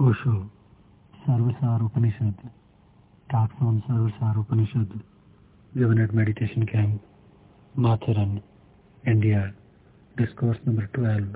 Osho. Sarvasar Upanishad talk Sarvasar Upanishad given at meditation camp Matheran India discourse number twelve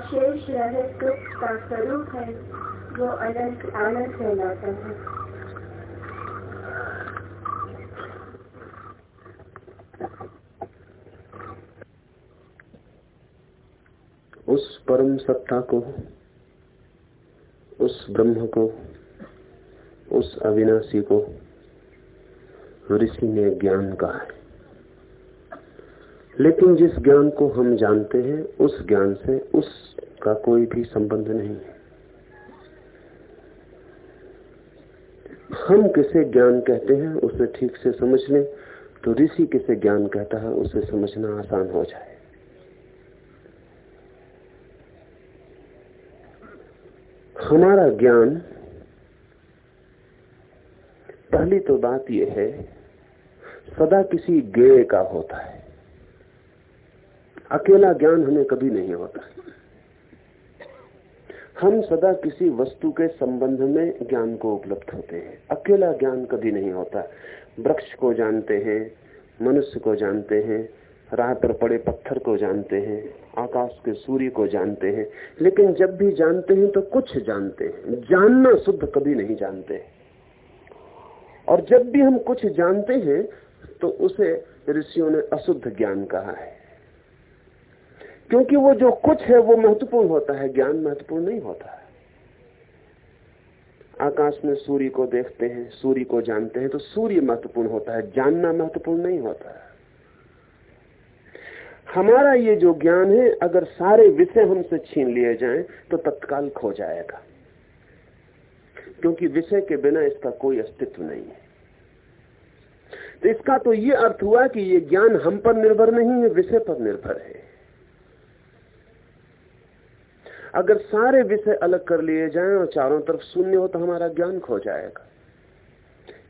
शेष रहे का स्वरूप है, वो अनंत आनंद कहलाता है। उस परम सत्ता को, उस ब्रह्म को, उस अविनाशी को ऋषि ने ज्ञान कहा है। लेकिन जिस ज्ञान को हम जानते हैं, उस ज्ञान से उसका कोई भी संबंध नहीं। है हम किसे ज्ञान कहते हैं, उसे ठीक से समझ लें तो ऋषि किसे ज्ञान कहता है, उसे समझना आसान हो जाए। हमारा ज्ञान, पहली तो बात यह है, सदा किसी गेय का होता है। अकेला ज्ञान हमें कभी नहीं होता। हम सदा किसी वस्तु के संबंध में ज्ञान को उपलब्ध होते हैं। अकेला ज्ञान कभी नहीं होता। वृक्ष को जानते हैं, मनुष्य को जानते हैं राह पर पड़े पत्थर को जानते हैं, आकाश के सूर्य को जानते हैं। लेकिन जब भी जानते हैं तो कुछ जानते हैं। जानना शुद्ध कभी नहीं जानते। और जब भी हम कुछ जानते हैं तो उसे ऋषियों ने अशुद्ध ज्ञान कहा है। क्योंकि वो जो कुछ है वो महत्वपूर्ण होता है, ज्ञान महत्वपूर्ण नहीं होता है। आकाश में सूर्य को देखते हैं, सूर्य को जानते हैं तो सूर्य महत्वपूर्ण होता है, जानना महत्वपूर्ण नहीं होता है। हमारा ये जो ज्ञान है, अगर सारे विषय हमसे छीन लिए जाएँ तो तत्काल खो जाएगा। क्योंकि विषय के बिना इसका कोई अस्तित्व नहीं है। तो इसका तो ये अर्थ हुआ कि ये ज्ञान हम पर निर्भर नहीं है, विषय पर निर्भर है। अगर सारे विषय अलग कर लिए जाएँ और चारों तरफ़ शून्य हो तो हमारा ज्ञान खो जाएगा।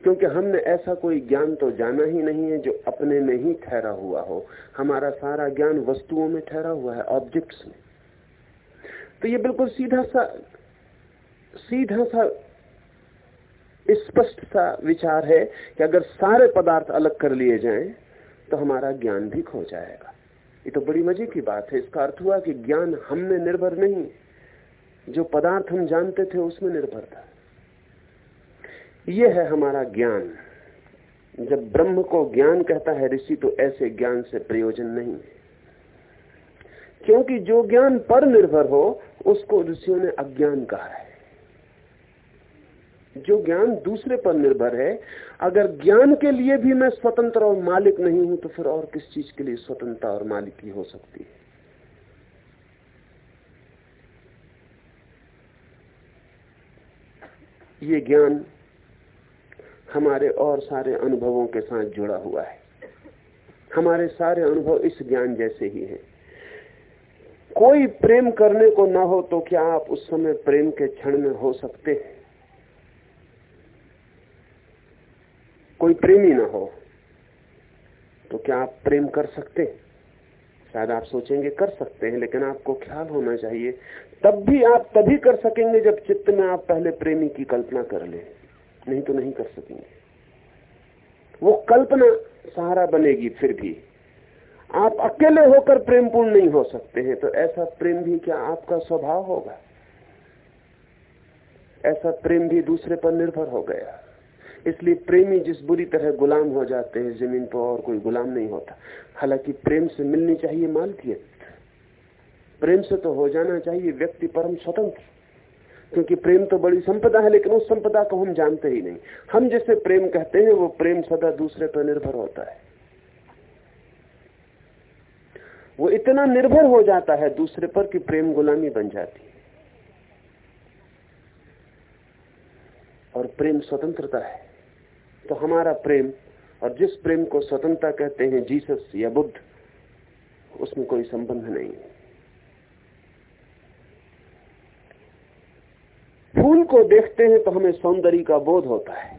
क्योंकि हमने ऐसा कोई ज्ञान तो जाना ही नहीं है जो अपने में ही ठहरा हुआ हो। हमारा सारा ज्ञान वस्तुओं में ठहरा हुआ है ऑब्जेक्ट्स में। तो ये बिल्कुल सीधा सा सीधा सा स्पष्ट सा विचार है कि अगर सारे पदार्थ अलग कर लिए जाएँ तो हमारा ज्ञान भी खो जाएगा। ये तो बड़ी मज़े की बात है। इसका अर्थ हुआ कि ज्ञान हम में निर्भर नहीं जो पदार्थ हम जानते थे, उसमें निर्भर था। यह है हमारा ज्ञान। जब ब्रह्म को ज्ञान कहता है ऋषि तो ऐसे ज्ञान से प्रयोजन नहीं है। क्योंकि जो ज्ञान पर निर्भर हो, उसको ऋषियों ने अज्ञान कहा है। जो ज्ञान दूसरे पर निर्भर है, अगर ज्ञान के लिए भी मैं स्वतंत्र और मालिक नहीं हूँ तो फिर और किस चीज़ के लिए स्वतंत्रता और मालिकी हो सकती है? ये ज्ञान हमारे और सारे अनुभवों के साथ जुड़ा हुआ है। हमारे सारे अनुभव इस ज्ञान जैसे ही हैं। कोई प्रेम करने को ना हो तो क्या आप उस समय प्रेम के क्षण में हो सकते हैं? कोई प्रेमी ना हो तो क्या आप प्रेम कर सकते शायद आप सोचेंगे, कर सकते हैं, लेकिन आपको ख्याल होना चाहिए। तब भी आप तभी कर सकेंगे जब चित्त में आप पहले प्रेमी की कल्पना कर ले। नहीं तो नहीं कर सकेंगे। वो कल्पना सहारा बनेगी फिर भी। आप अकेले होकर प्रेमपूर्ण नहीं हो सकते हैं तो ऐसा प्रेम भी क्या आपका स्वभाव होगा? ऐसा प्रेम भी दूसरे पर निर्भर हो गया। इसलिए प्रेमी जिस बुरी तरह गुलाम हो जाते हैं, ज़मीन पर और कोई गुलाम नहीं होता। हालाँकि प्रेम से मिलनी चाहिए मालकियत। प्रेम से तो हो जाना चाहिए व्यक्ति परम स्वतंत्र। क्योंकि प्रेम तो बड़ी संपदा है, लेकिन उस संपदा को हम जानते ही नहीं। हम जिसे प्रेम कहते हैं, वो प्रेम सदा दूसरे पर निर्भर होता है। वो इतना निर्भर हो जाता है दूसरे पर कि प्रेम गुलामी बन जाती है। और प्रेम स्वतंत्रता है। तो हमारा प्रेम और जिस प्रेम को स्वतंत्रता कहते हैं, जीसस या बुद्ध, उसमें कोई संबंध नहीं फूल को देखते हैं तो हमें सौंदर्य का बोध होता है।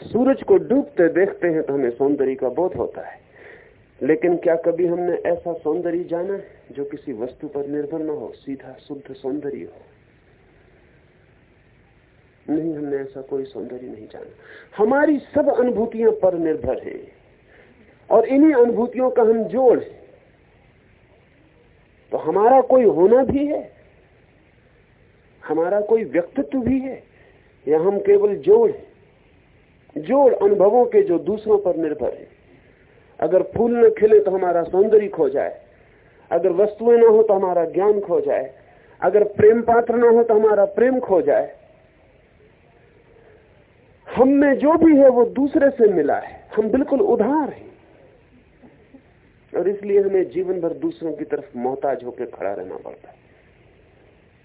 सूरज को डूबते देखते हैं तो हमें सौंदर्य का बोध होता है। लेकिन क्या कभी हमने ऐसा सौंदर्य जाना है जो किसी वस्तु पर निर्भर न हो, सीधा शुद्ध सौंदर्य हो? नहीं, हमने ऐसा कोई सौंदर्य नहीं जाना। हमारी सब अनुभूतियाँ पर निर्भर है और इन्हीं अनुभूतियों का हम जोड़ है। तो हमारा कोई होना भी है, हमारा कोई व्यक्तित्व भी है, या हम केवल जोड़ है। जोड़ अनुभवों के जो दूसरों पर निर्भर है। अगर फूल न खिले तो हमारा सौंदर्य खो जाए। अगर वस्तुएँ ना हो तो हमारा ज्ञान खो जाए। अगर प्रेम पात्र ना हो तो हमारा प्रेम खो जाए। हम में जो भी है वो दूसरे से मिला है। हम बिल्कुल उधार हैं। और इसलिए हमें जीवन भर दूसरों की तरफ़ मोहताज होकर खड़ा रहना पड़ता है।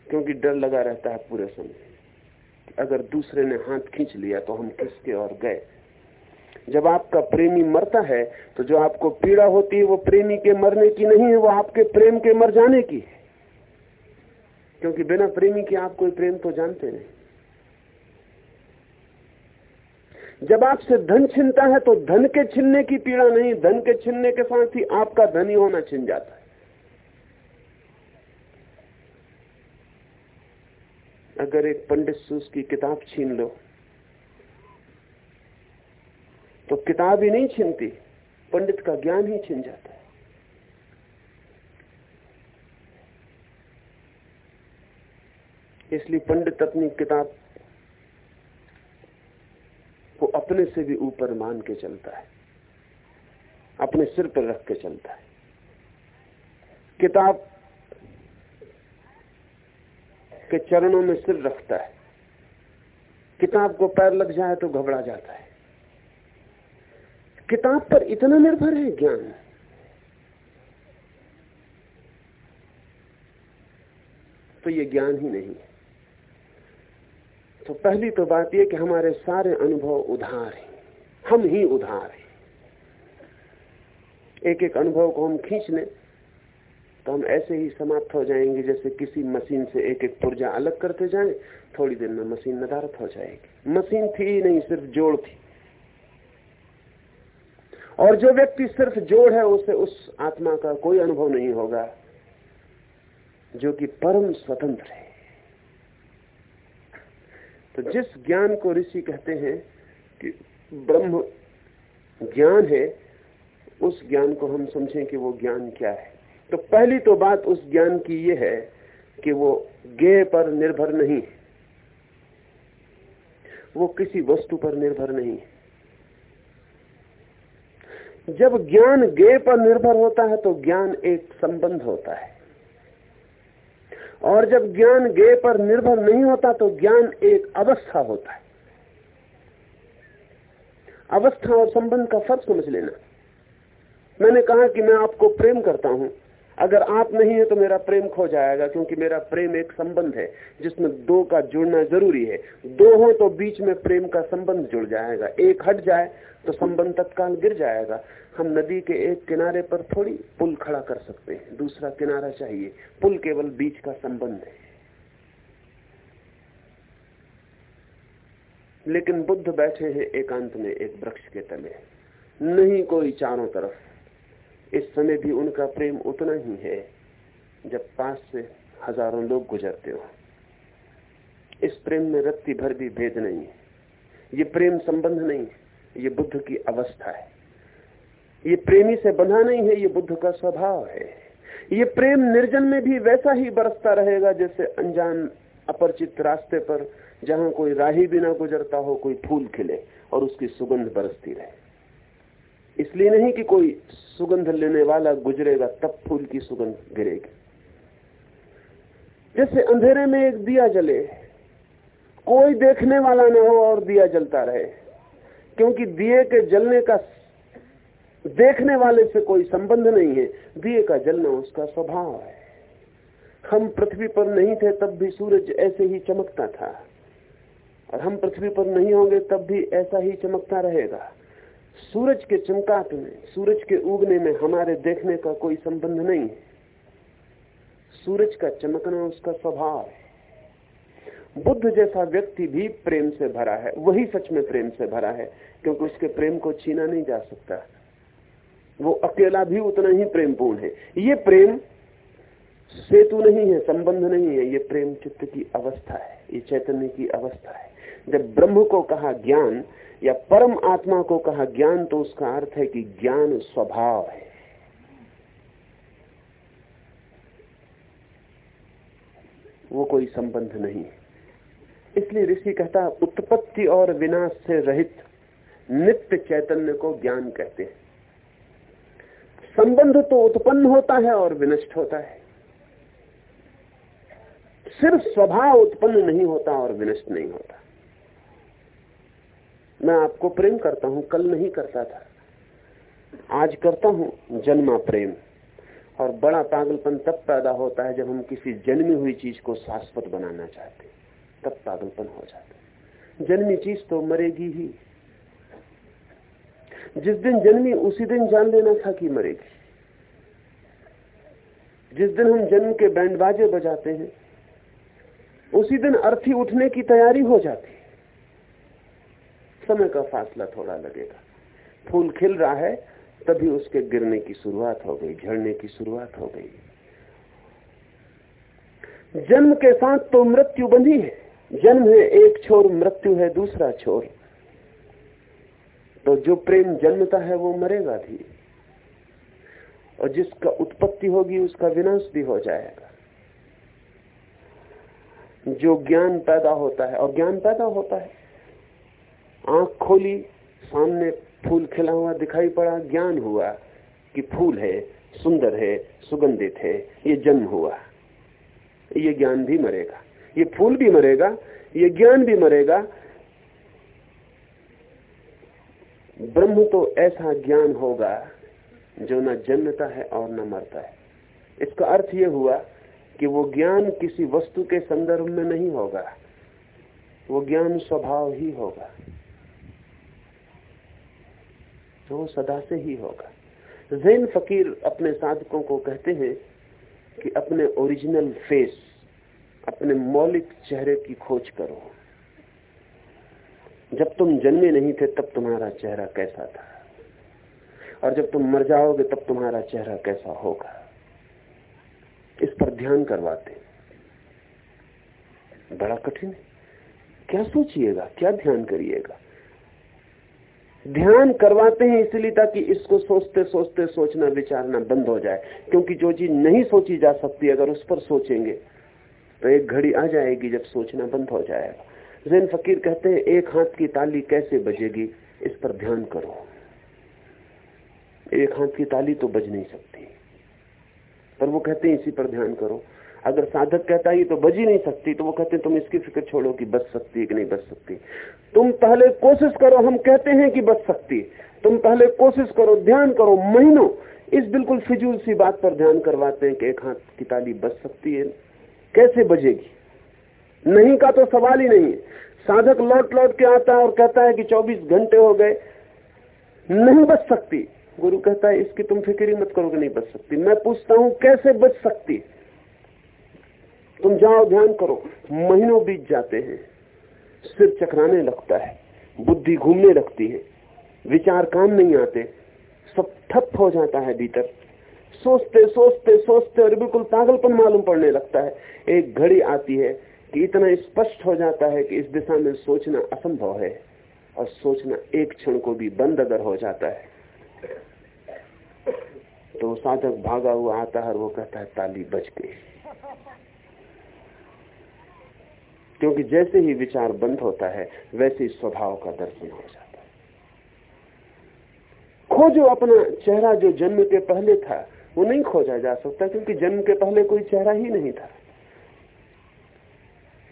क्योंकि डर लगा रहता है पूरे समय। अगर दूसरे ने हाथ खींच लिया तो हम किसके और गए? जब आपका प्रेमी मरता है तो जो आपको पीड़ा होती है वो प्रेमी के मरने की नहीं है, वो आपके प्रेम के मर जाने की है। क्योंकि बिना प्रेमी के आप कोई प्रेम तो जानते नहीं। जब आपसे धन छिनता है तो धन के छिनने की पीड़ा नहीं, धन के छिनने के साथ ही आपका धनी होना छिन जाता है। अगर एक पंडित से उसकी किताब छीन लो तो किताब ही नहीं छीनती, पंडित का ज्ञान ही छिन जाता है। इसलिए पंडित अपनी किताब को अपने से भी ऊपर मान के चलता है। अपने सिर पर रख के चलता है। किताब के चरणों में सिर रखता है। किताब को पैर लग जाए तो घबरा जाता है। किताब पर इतना निर्भर है ज्ञान। तो ये ज्ञान ही नहीं है। तो पहली तो बात यह कि हमारे सारे अनुभव उधार हैं। हम ही उधार हैं। एक एक अनुभव को हम खींच लें तो हम ऐसे ही समाप्त हो जाएँगे जैसे किसी मशीन से एक एक पुर्जा अलग करते जाएँ, थोड़ी देर में मशीन नदारत हो जाएगी। मशीन थी ही नहीं, सिर्फ़ जोड़ थी। और जो व्यक्ति सिर्फ़ जोड़ है, उसे उस आत्मा का कोई अनुभव नहीं होगा, जो कि परम स्वतंत्र है। तो जिस ज्ञान को ऋषि कहते हैं कि ब्रह्म ज्ञान है, उस ज्ञान को हम समझें कि वो ज्ञान क्या है। तो पहली तो बात उस ज्ञान की ये है कि वो गेह पर निर्भर नहीं है। वो किसी वस्तु पर निर्भर नहीं है। जब ज्ञान गेह पर निर्भर होता है तो ज्ञान एक संबंध होता है। और जब ज्ञान गे पर निर्भर नहीं होता तो ज्ञान एक अवस्था होता है। अवस्था और संबंध का फ़र्क समझ लेना। मैंने कहा कि मैं आपको प्रेम करता हूँ। अगर आप नहीं है तो मेरा प्रेम खो जाएगा, क्योंकि मेरा प्रेम एक संबंध है, जिसमें दो का जुड़ना ज़रूरी है। दो हो तो बीच में प्रेम का संबंध जुड़ जाएगा। एक हट जाए तो संबंध तत्काल गिर जाएगा। हम नदी के एक किनारे पर थोड़ी पुल खड़ा कर सकते हैं। दूसरा किनारा चाहिए। पुल केवल बीच का संबंध है। लेकिन बुद्ध बैठे हैं एकांत में, एक वृक्ष के तले। नहीं कोई चारों तरफ़। इस समय भी उनका प्रेम उतना ही है जब पास से हज़ारों लोग गुजरते हो। इस प्रेम में रत्ती भर भी भेद नहीं है। ये प्रेम संबंध नहीं है, ये बुद्ध की अवस्था है। ये प्रेमी से बंधा नहीं है, ये बुद्ध का स्वभाव है। ये प्रेम निर्जन में भी वैसा ही बरसता रहेगा जैसे अनजान, अपरिचित रास्ते पर जहाँ कोई राही भी ना गुजरता हो, कोई फूल खिले और उसकी सुगंध बरसती रहे। इसलिए नहीं कि कोई सुगंध लेने वाला गुजरेगा, तब फूल की सुगंध गिरेगी। जैसे अंधेरे में एक दिया जले, कोई देखने वाला ना हो और दिया जलता रहे, क्योंकि दिए के जलने का देखने वाले से कोई संबंध नहीं है। दिए का जलना उसका स्वभाव है। हम पृथ्वी पर नहीं थे, तब भी सूरज ऐसे ही चमकता था। और हम पृथ्वी पर नहीं होंगे, तब भी ऐसा ही चमकता रहेगा। सूरज के चमकाट में सूरज के उगने में हमारे देखने का कोई संबंध नहीं। है सूरज का चमकना उसका स्वभाव है। बुद्ध जैसा व्यक्ति भी प्रेम से भरा है, वही सच में प्रेम से भरा है, क्योंकि उसके प्रेम को छीना नहीं जा सकता। वो अकेला भी उतना ही प्रेमपूर्ण है। ये प्रेम सेतु नहीं है, संबंध नहीं है, ये प्रेम चित्त की अवस्था है, ये चैतन्य की अवस्था है। जब ब्रह्म को कहा ज्ञान या परम आत्मा को कहा ज्ञान तो उसका अर्थ है कि ज्ञान स्वभाव है। वो कोई संबंध नहीं। इसलिए ऋषि कहता, उत्पत्ति और विनाश से रहित नित्य चैतन्य को ज्ञान कहते हैं। संबंध तो उत्पन्न होता है और विनष्ट होता है। सिर्फ़ स्वभाव उत्पन्न नहीं होता और विनष्ट नहीं होता। मैं आपको प्रेम करता हूँ, कल नहीं करता था। आज करता हूँ, जन्मा प्रेम। और बड़ा पागलपन तब पैदा होता है जब हम किसी जन्मी हुई चीज़ को शाश्वत बनाना चाहते तब पागलपन हो जाता है। जन्मी चीज़ तो मरेगी ही। जिस दिन जन्मी, उसी दिन जान लेना था कि मरेगी। जिस दिन हम जन्म के बैंड बाजे बजाते हैं, उसी दिन अर्थी उठने की तैयारी हो जाती है। समय का फासला थोड़ा लगेगा। फूल खिल रहा है, तभी उसके गिरने की शुरुआत हो गई, झड़ने की शुरुआत हो गई। जन्म के साथ तो मृत्यु बंधी है। जन्म है, एक छोर, मृत्यु है, दूसरा छोर। तो जो प्रेम जन्मता है, वो मरेगा भी। और जिसका उत्पत्ति होगी, उसका विनाश भी हो जाएगा। जो ज्ञान पैदा होता है, और ज्ञान पैदा होता है। आँख खोली, सामने फूल खिला हुआ दिखाई पड़ा, ज्ञान हुआ कि फूल है, सुंदर है, सुगंधित है, ये जन्म हुआ। ये ज्ञान भी मरेगा, ये फूल भी मरेगा, ये ज्ञान भी मरेगा। ब्रह्म तो ऐसा ज्ञान होगा जो न जन्मता है और न मरता है। इसका अर्थ यह हुआ कि वो ज्ञान किसी वस्तु के संदर्भ में नहीं होगा, वो ज्ञान स्वभाव ही होगा। वो सदा से ही होगा। जैन फकीर अपने साधकों को कहते हैं कि अपने ओरिजिनल फेस अपने मौलिक चेहरे की खोज करो। जब तुम जन्मे नहीं थे, तब तुम्हारा चेहरा कैसा था? और जब तुम मर जाओगे, तब तुम्हारा चेहरा कैसा होगा? इस पर ध्यान करवाते बड़ा कठिन क्या सोचिएगा? क्या ध्यान करिएगा? ध्यान करवाते हैं इसलिए ताकि इसको सोचते सोचते, सोचना, विचारना बंद हो जाए। क्योंकि जो चीज़ नहीं सोची जा सकती, अगर उस पर सोचेंगे तो एक घड़ी आ जाएगी जब सोचना बंद हो जाएगा। जैन फकीर कहते हैं, एक हाथ की ताली कैसे बजेगी? इस पर ध्यान करो। एक हाथ की ताली तो बज नहीं सकती। पर वो कहते हैं, इसी पर ध्यान करो। अगर साधक कहता है तो बज ही नहीं सकती तो वो कहते हैं, तुम इसकी फ़िक्र छोड़ो कि बच सकती है कि नहीं बच सकती। तुम पहले कोशिश करो, हम कहते हैं कि बच सकती तुम पहले कोशिश करो, ध्यान करो, महीनों, इस बिल्कुल फिजूल सी बात पर ध्यान करवाते हैं कि एक हाथ की ताली बच सकती है। कैसे बजेगी? नहीं का तो सवाल ही नहीं है। साधक लौट लौट के आता है और कहता है कि 24 घंटे हो गए, नहीं बच सकती। गुरु कहता है, इसकी तुम फ़िक्र ही मत करोगे नहीं बच सकती। मैं पूछता हूँ, कैसे बच सकती? तुम जाओ, ध्यान करो। महीनों बीत जाते हैं। सिर चकराने लगता है। बुद्धि घूमने लगती है। विचार काम नहीं आते। सब ठप हो जाता है भीतर। सोचते सोचते सोचते और बिल्कुल पागलपन मालूम पड़ने लगता है। एक घड़ी आती है कि इतना स्पष्ट हो जाता है कि इस दिशा में सोचना असंभव है और सोचना एक क्षण को भी बंद अगर हो जाता है। तो साधक भागा हुआ आता है वो कहता है, ताली बज गई। क्योंकि जैसे ही विचार बंद होता है, वैसे ही स्वभाव का दर्शन हो जाता है। खोजो अपना चेहरा जो जन्म के पहले था, वो नहीं खोजा जा सकता, क्योंकि जन्म के पहले कोई चेहरा ही नहीं था।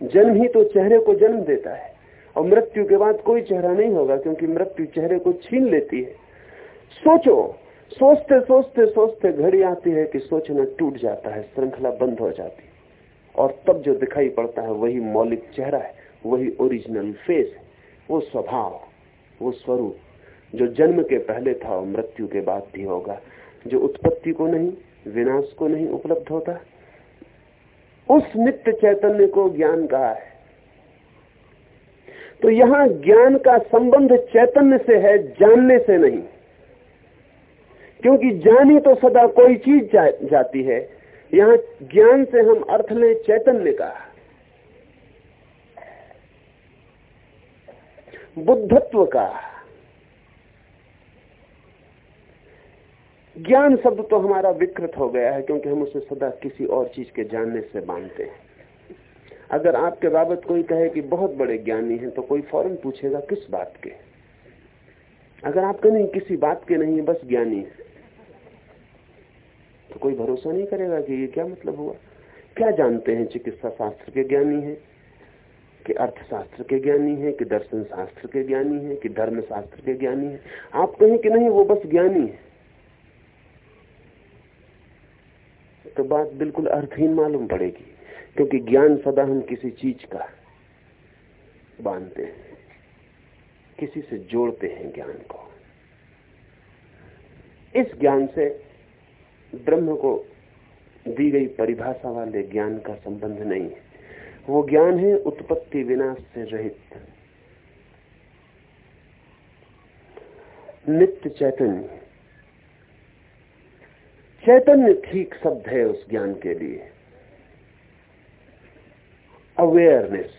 जन्म ही तो चेहरे को जन्म देता है, और मृत्यु के बाद कोई चेहरा नहीं होगा, क्योंकि मृत्यु चेहरे को छीन लेती है। सोचो, सोचते सोचते सोचते घड़ी आती है कि सोचना टूट जाता है, श्रृंखला बंद हो जाती है। और तब जो दिखाई पड़ता है वही मौलिक चेहरा है वही ओरिजिनल फेस है वो स्वभाव वो स्वरूप जो जन्म के पहले था और मृत्यु के बाद भी होगा जो उत्पत्ति को नहीं विनाश को नहीं उपलब्ध होता। उस नित्य चैतन्य को ज्ञान कहा है। तो यहाँ ज्ञान का संबंध चैतन्य से है जानने से नहीं। क्योंकि जानी तो सदा कोई चीज़ जा, जाती है यहाँ ज्ञान से हम अर्थ लें चैतन्य का। बुद्धत्व का। ज्ञान शब्द तो हमारा विकृत हो गया है क्योंकि हम उसे सदा किसी और चीज़ के जानने से बांधते हैं। अगर आपके बाबत कोई कहे कि बहुत बड़े ज्ञानी हैं तो कोई फ़ौरन पूछेगा, किस बात के? अगर आप कहें किसी बात के नहीं है बस ज्ञानी है। कोई भरोसा नहीं करेगा कि ये क्या मतलब हुआ? क्या जानते हैं चिकित्सा शास्त्र के ज्ञानी है? कि अर्थशास्त्र के ज्ञानी है, कि दर्शन शास्त्र के ज्ञानी है, कि धर्म शास्त्र के ज्ञानी है? आप कहें कि नहीं, वो बस ज्ञानी है। तो बात बिल्कुल अर्थहीन मालूम पड़ेगी, क्योंकि ज्ञान सदा हम किसी चीज़ का बांधते हैं। किसी से जोड़ते हैं ज्ञान को। इस ज्ञान से ब्रह्म को दी गई परिभाषा वाले ज्ञान का संबंध नहीं है। वो ज्ञान है उत्पत्ति विनाश से रहित। नित्य चैतन्य। चैतन्य ठीक शब्द है उस ज्ञान के लिए। अवेयरनेस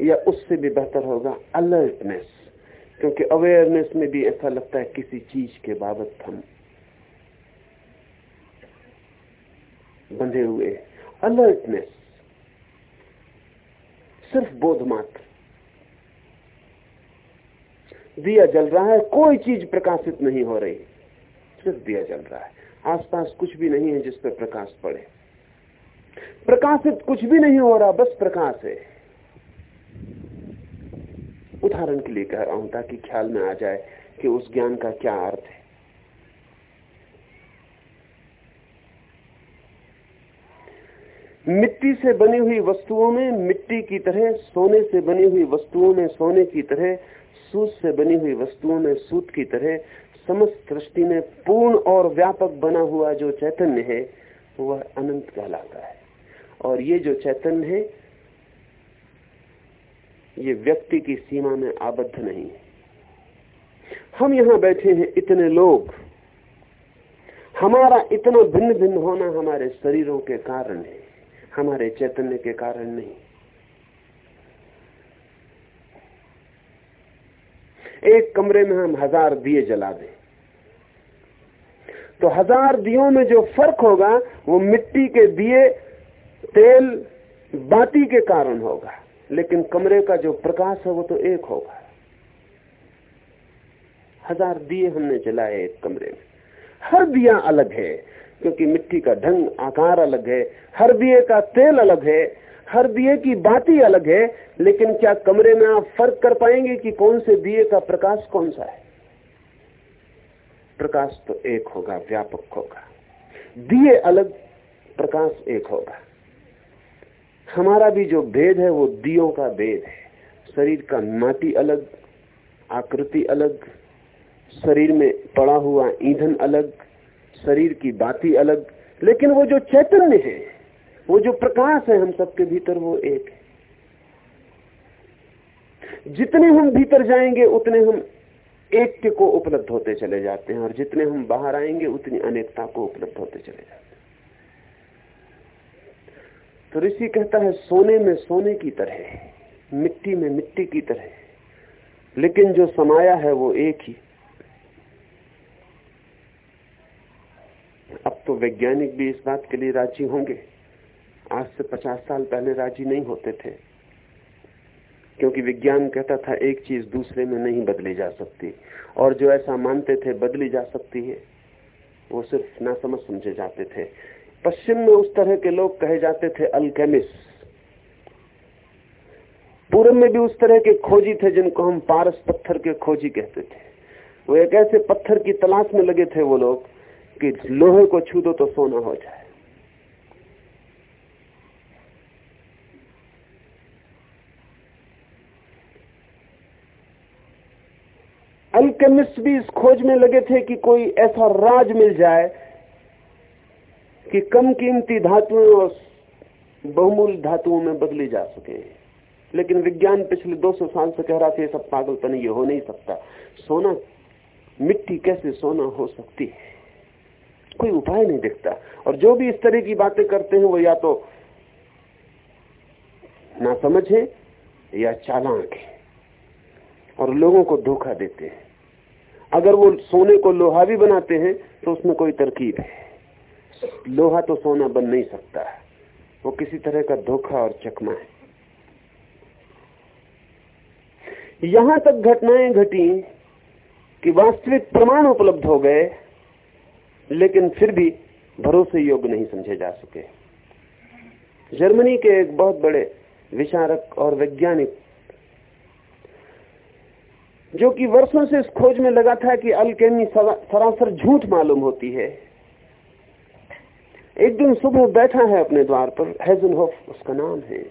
या उससे भी बेहतर होगा अलर्टनेस क्योंकि अवेयरनेस में भी ऐसा लगता है किसी चीज़ के बाबत हम बंधे हुए अलर्टनेस सिर्फ़ बोध मात्र। दिया जल रहा है, कोई चीज़ प्रकाशित नहीं हो रही, सिर्फ़ दिया जल रहा है। आसपास कुछ भी नहीं है जिस पर प्रकाश पड़े। प्रकाशित कुछ भी नहीं हो रहा, बस प्रकाश है। उदाहरण के लिए कह रहा हूँ ताकि ख्याल में आ जाए कि उस ज्ञान का क्या अर्थ है। मिट्टी से बनी हुई वस्तुओं में मिट्टी की तरह, सोने से बनी हुई वस्तुओं में सोने की तरह, सूत से बनी हुई वस्तुओं में सूत की तरह, समस्त दृष्टि में पूर्ण और व्यापक बना हुआ जो चैतन्य है, वह अनंत कहलाता है। और ये जो चैतन्य है ये व्यक्ति की सीमा में आबद्ध नहीं। है हम यहाँ बैठे हैं इतने लोग। हमारा इतना भिन्न भिन्न होना हमारे शरीरों के कारण है, हमारे चैतन्य के कारण नहीं। एक कमरे में हम हज़ार दिए जला दें। तो हज़ार दियों में जो फ़र्क होगा, वो मिट्टी के दिए, तेल, बाती के कारण होगा। लेकिन कमरे का जो प्रकाश है वो तो एक होगा। हज़ार दिए हमने जलाए एक कमरे में। हर दिया अलग है, क्योंकि मिट्टी का ढंग, आकार अलग है, हर दिए का तेल अलग है, हर दिए की बाती अलग है, लेकिन क्या कमरे में आप फ़र्क कर पाएँगे कि कौन से दिए का प्रकाश कौन सा है? प्रकाश तो एक होगा, व्यापक होगा। दिए अलग, प्रकाश एक होगा। हमारा भी जो भेद है, वो दियो का भेद है। शरीर का माटी अलग, आकृति अलग, शरीर में पड़ा हुआ ईंधन अलग, शरीर की बाती अलग, लेकिन वो जो चैतन्य है, वो जो प्रकाश है हम सबके भीतर, वो एक है। जितने हम भीतर जाएँगे, उतने हम एक के को उपलब्ध होते चले जाते हैं, और जितने हम बाहर आएँगे, उतनी अनेकता को उपलब्ध होते चले जाते हैं। तो ऋषि कहता है, सोने में सोने की तरह मिट्टी में मिट्टी की तरह लेकिन जो समाया है वो एक ही। अब तो वैज्ञानिक भी इस बात के लिए राज़ी होंगे। आज से पचास साल पहले राज़ी नहीं होते थे। क्योंकि विज्ञान कहता था, एक चीज़ दूसरे में नहीं बदली जा सकती। और जो ऐसा मानते थे, बदली जा सकती है। वो सिर्फ़ ना समझ समझे जाते थे। पश्चिम में उस तरह के लोग कहे जाते थे अल्केमिस्ट पूर्व में भी उस तरह के खोजी थे जिनको हम पारस पत्थर के खोजी कहते थे। वो एक ऐसे पत्थर की तलाश में लगे थे वो लोग कि लोहे को छू दो तो सोना हो जाए। अल्केमिस्ट भी इस खोज में लगे थे कि कोई ऐसा राज मिल जाए कि कम कीमती धातुओं और बहुमूल्य धातुओं में बदली जा सके। लेकिन विज्ञान पिछले 200 साल से कह रहा था ये सब पागलपन ये हो नहीं सकता। सोना, मिट्टी कैसे सोना हो सकती है? कोई उपाय नहीं दिखता। और जो भी इस तरह की बातें करते हैं, वो या तो ना समझ या चालाक है, और लोगों को धोखा देते हैं। अगर वो सोने को लोहा भी बनाते हैं तो उसमें कोई तरकीब है। लोहा तो सोना बन नहीं सकता है। वो किसी तरह का धोखा और चकमा है। यहाँ तक घटनाएँ घटी कि वास्तविक प्रमाण उपलब्ध हो गए, लेकिन फिर भी भरोसे योग्य नहीं समझे जा सके। जर्मनी के एक बहुत बड़े विचारक और वैज्ञानिक, जो कि वर्षों से इस खोज में लगा था कि अल्केमी सरासर झूठ मालूम होती है एक दिन सुबह बैठा है अपने द्वार पर हेजनहोफ उसका नाम है।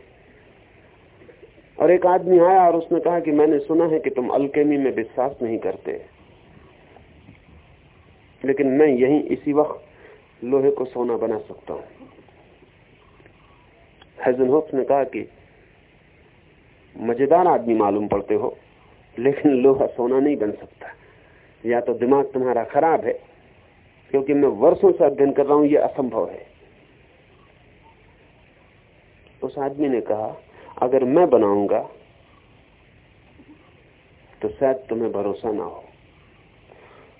और एक आदमी आया और उसने कहा कि मैंने सुना है कि तुम अल्केमी में विश्वास नहीं करते। लेकिन मैं यहीं इसी वक्त लोहे को सोना बना सकता हूँ। हेजनहोफ ने कहा कि मज़ेदार आदमी मालूम पड़ते हो, लेकिन लोहा सोना नहीं बन सकता। या तो दिमाग तुम्हारा खराब है क्योंकि मैं वर्षों से अध्ययन कर रहा हूँ यह असंभव है। उस आदमी ने कहा, अगर मैं बनाऊँगा तो शायद तुम्हें भरोसा ना हो।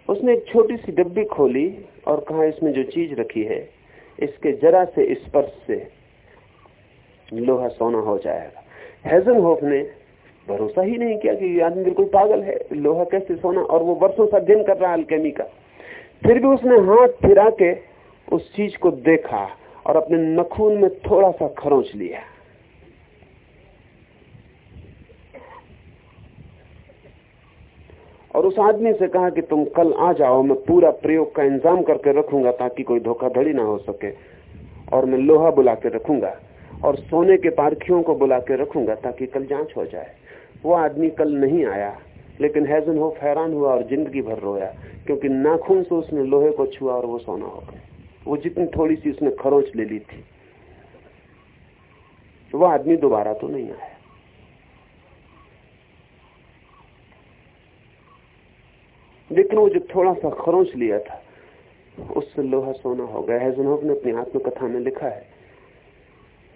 उसने एक छोटी सी डब्बी खोली और कहा, इसमें जो चीज़ रखी है, इसके जरा से स्पर्श से लोहा सोना हो जाएगा। हेजन होफ ने भरोसा ही नहीं किया कि आदमी बिल्कुल पागल है। लोहा कैसे सोना? और वो वर्षों से अध्ययन कर रहा है अल्केमी का। फिर भी उसने हाथ फिरा के उस चीज़ को देखा और अपने नखून में थोड़ा सा खरोच लिया। और उस आदमी से कहा कि तुम कल आ जाओ, मैं पूरा प्रयोग का इंतज़ाम करके रखूँगा ताकि कोई धोखाधड़ी ना हो सके। और मैं लोहा बुला के रखूँगा और सोने के पारखियों को बुला के रखूँगा ताकि कल जाँच हो जाए। वो आदमी कल नहीं आया। लेकिन हैजन हो हैरान हुआ और ज़िंदगी भर रोया, क्योंकि नाखून से उसने लोहे को छुआ और वो सोना हो गया वो जितनी थोड़ी सी उसने खरोच ले ली थी वो आदमी दोबारा तो नहीं आया। लेकिन वो जो थोड़ा सा खरोच लिया था, उससे लोहा सोना हो गया। हैजनहोफ ने अपनी आत्मकथा में लिखा है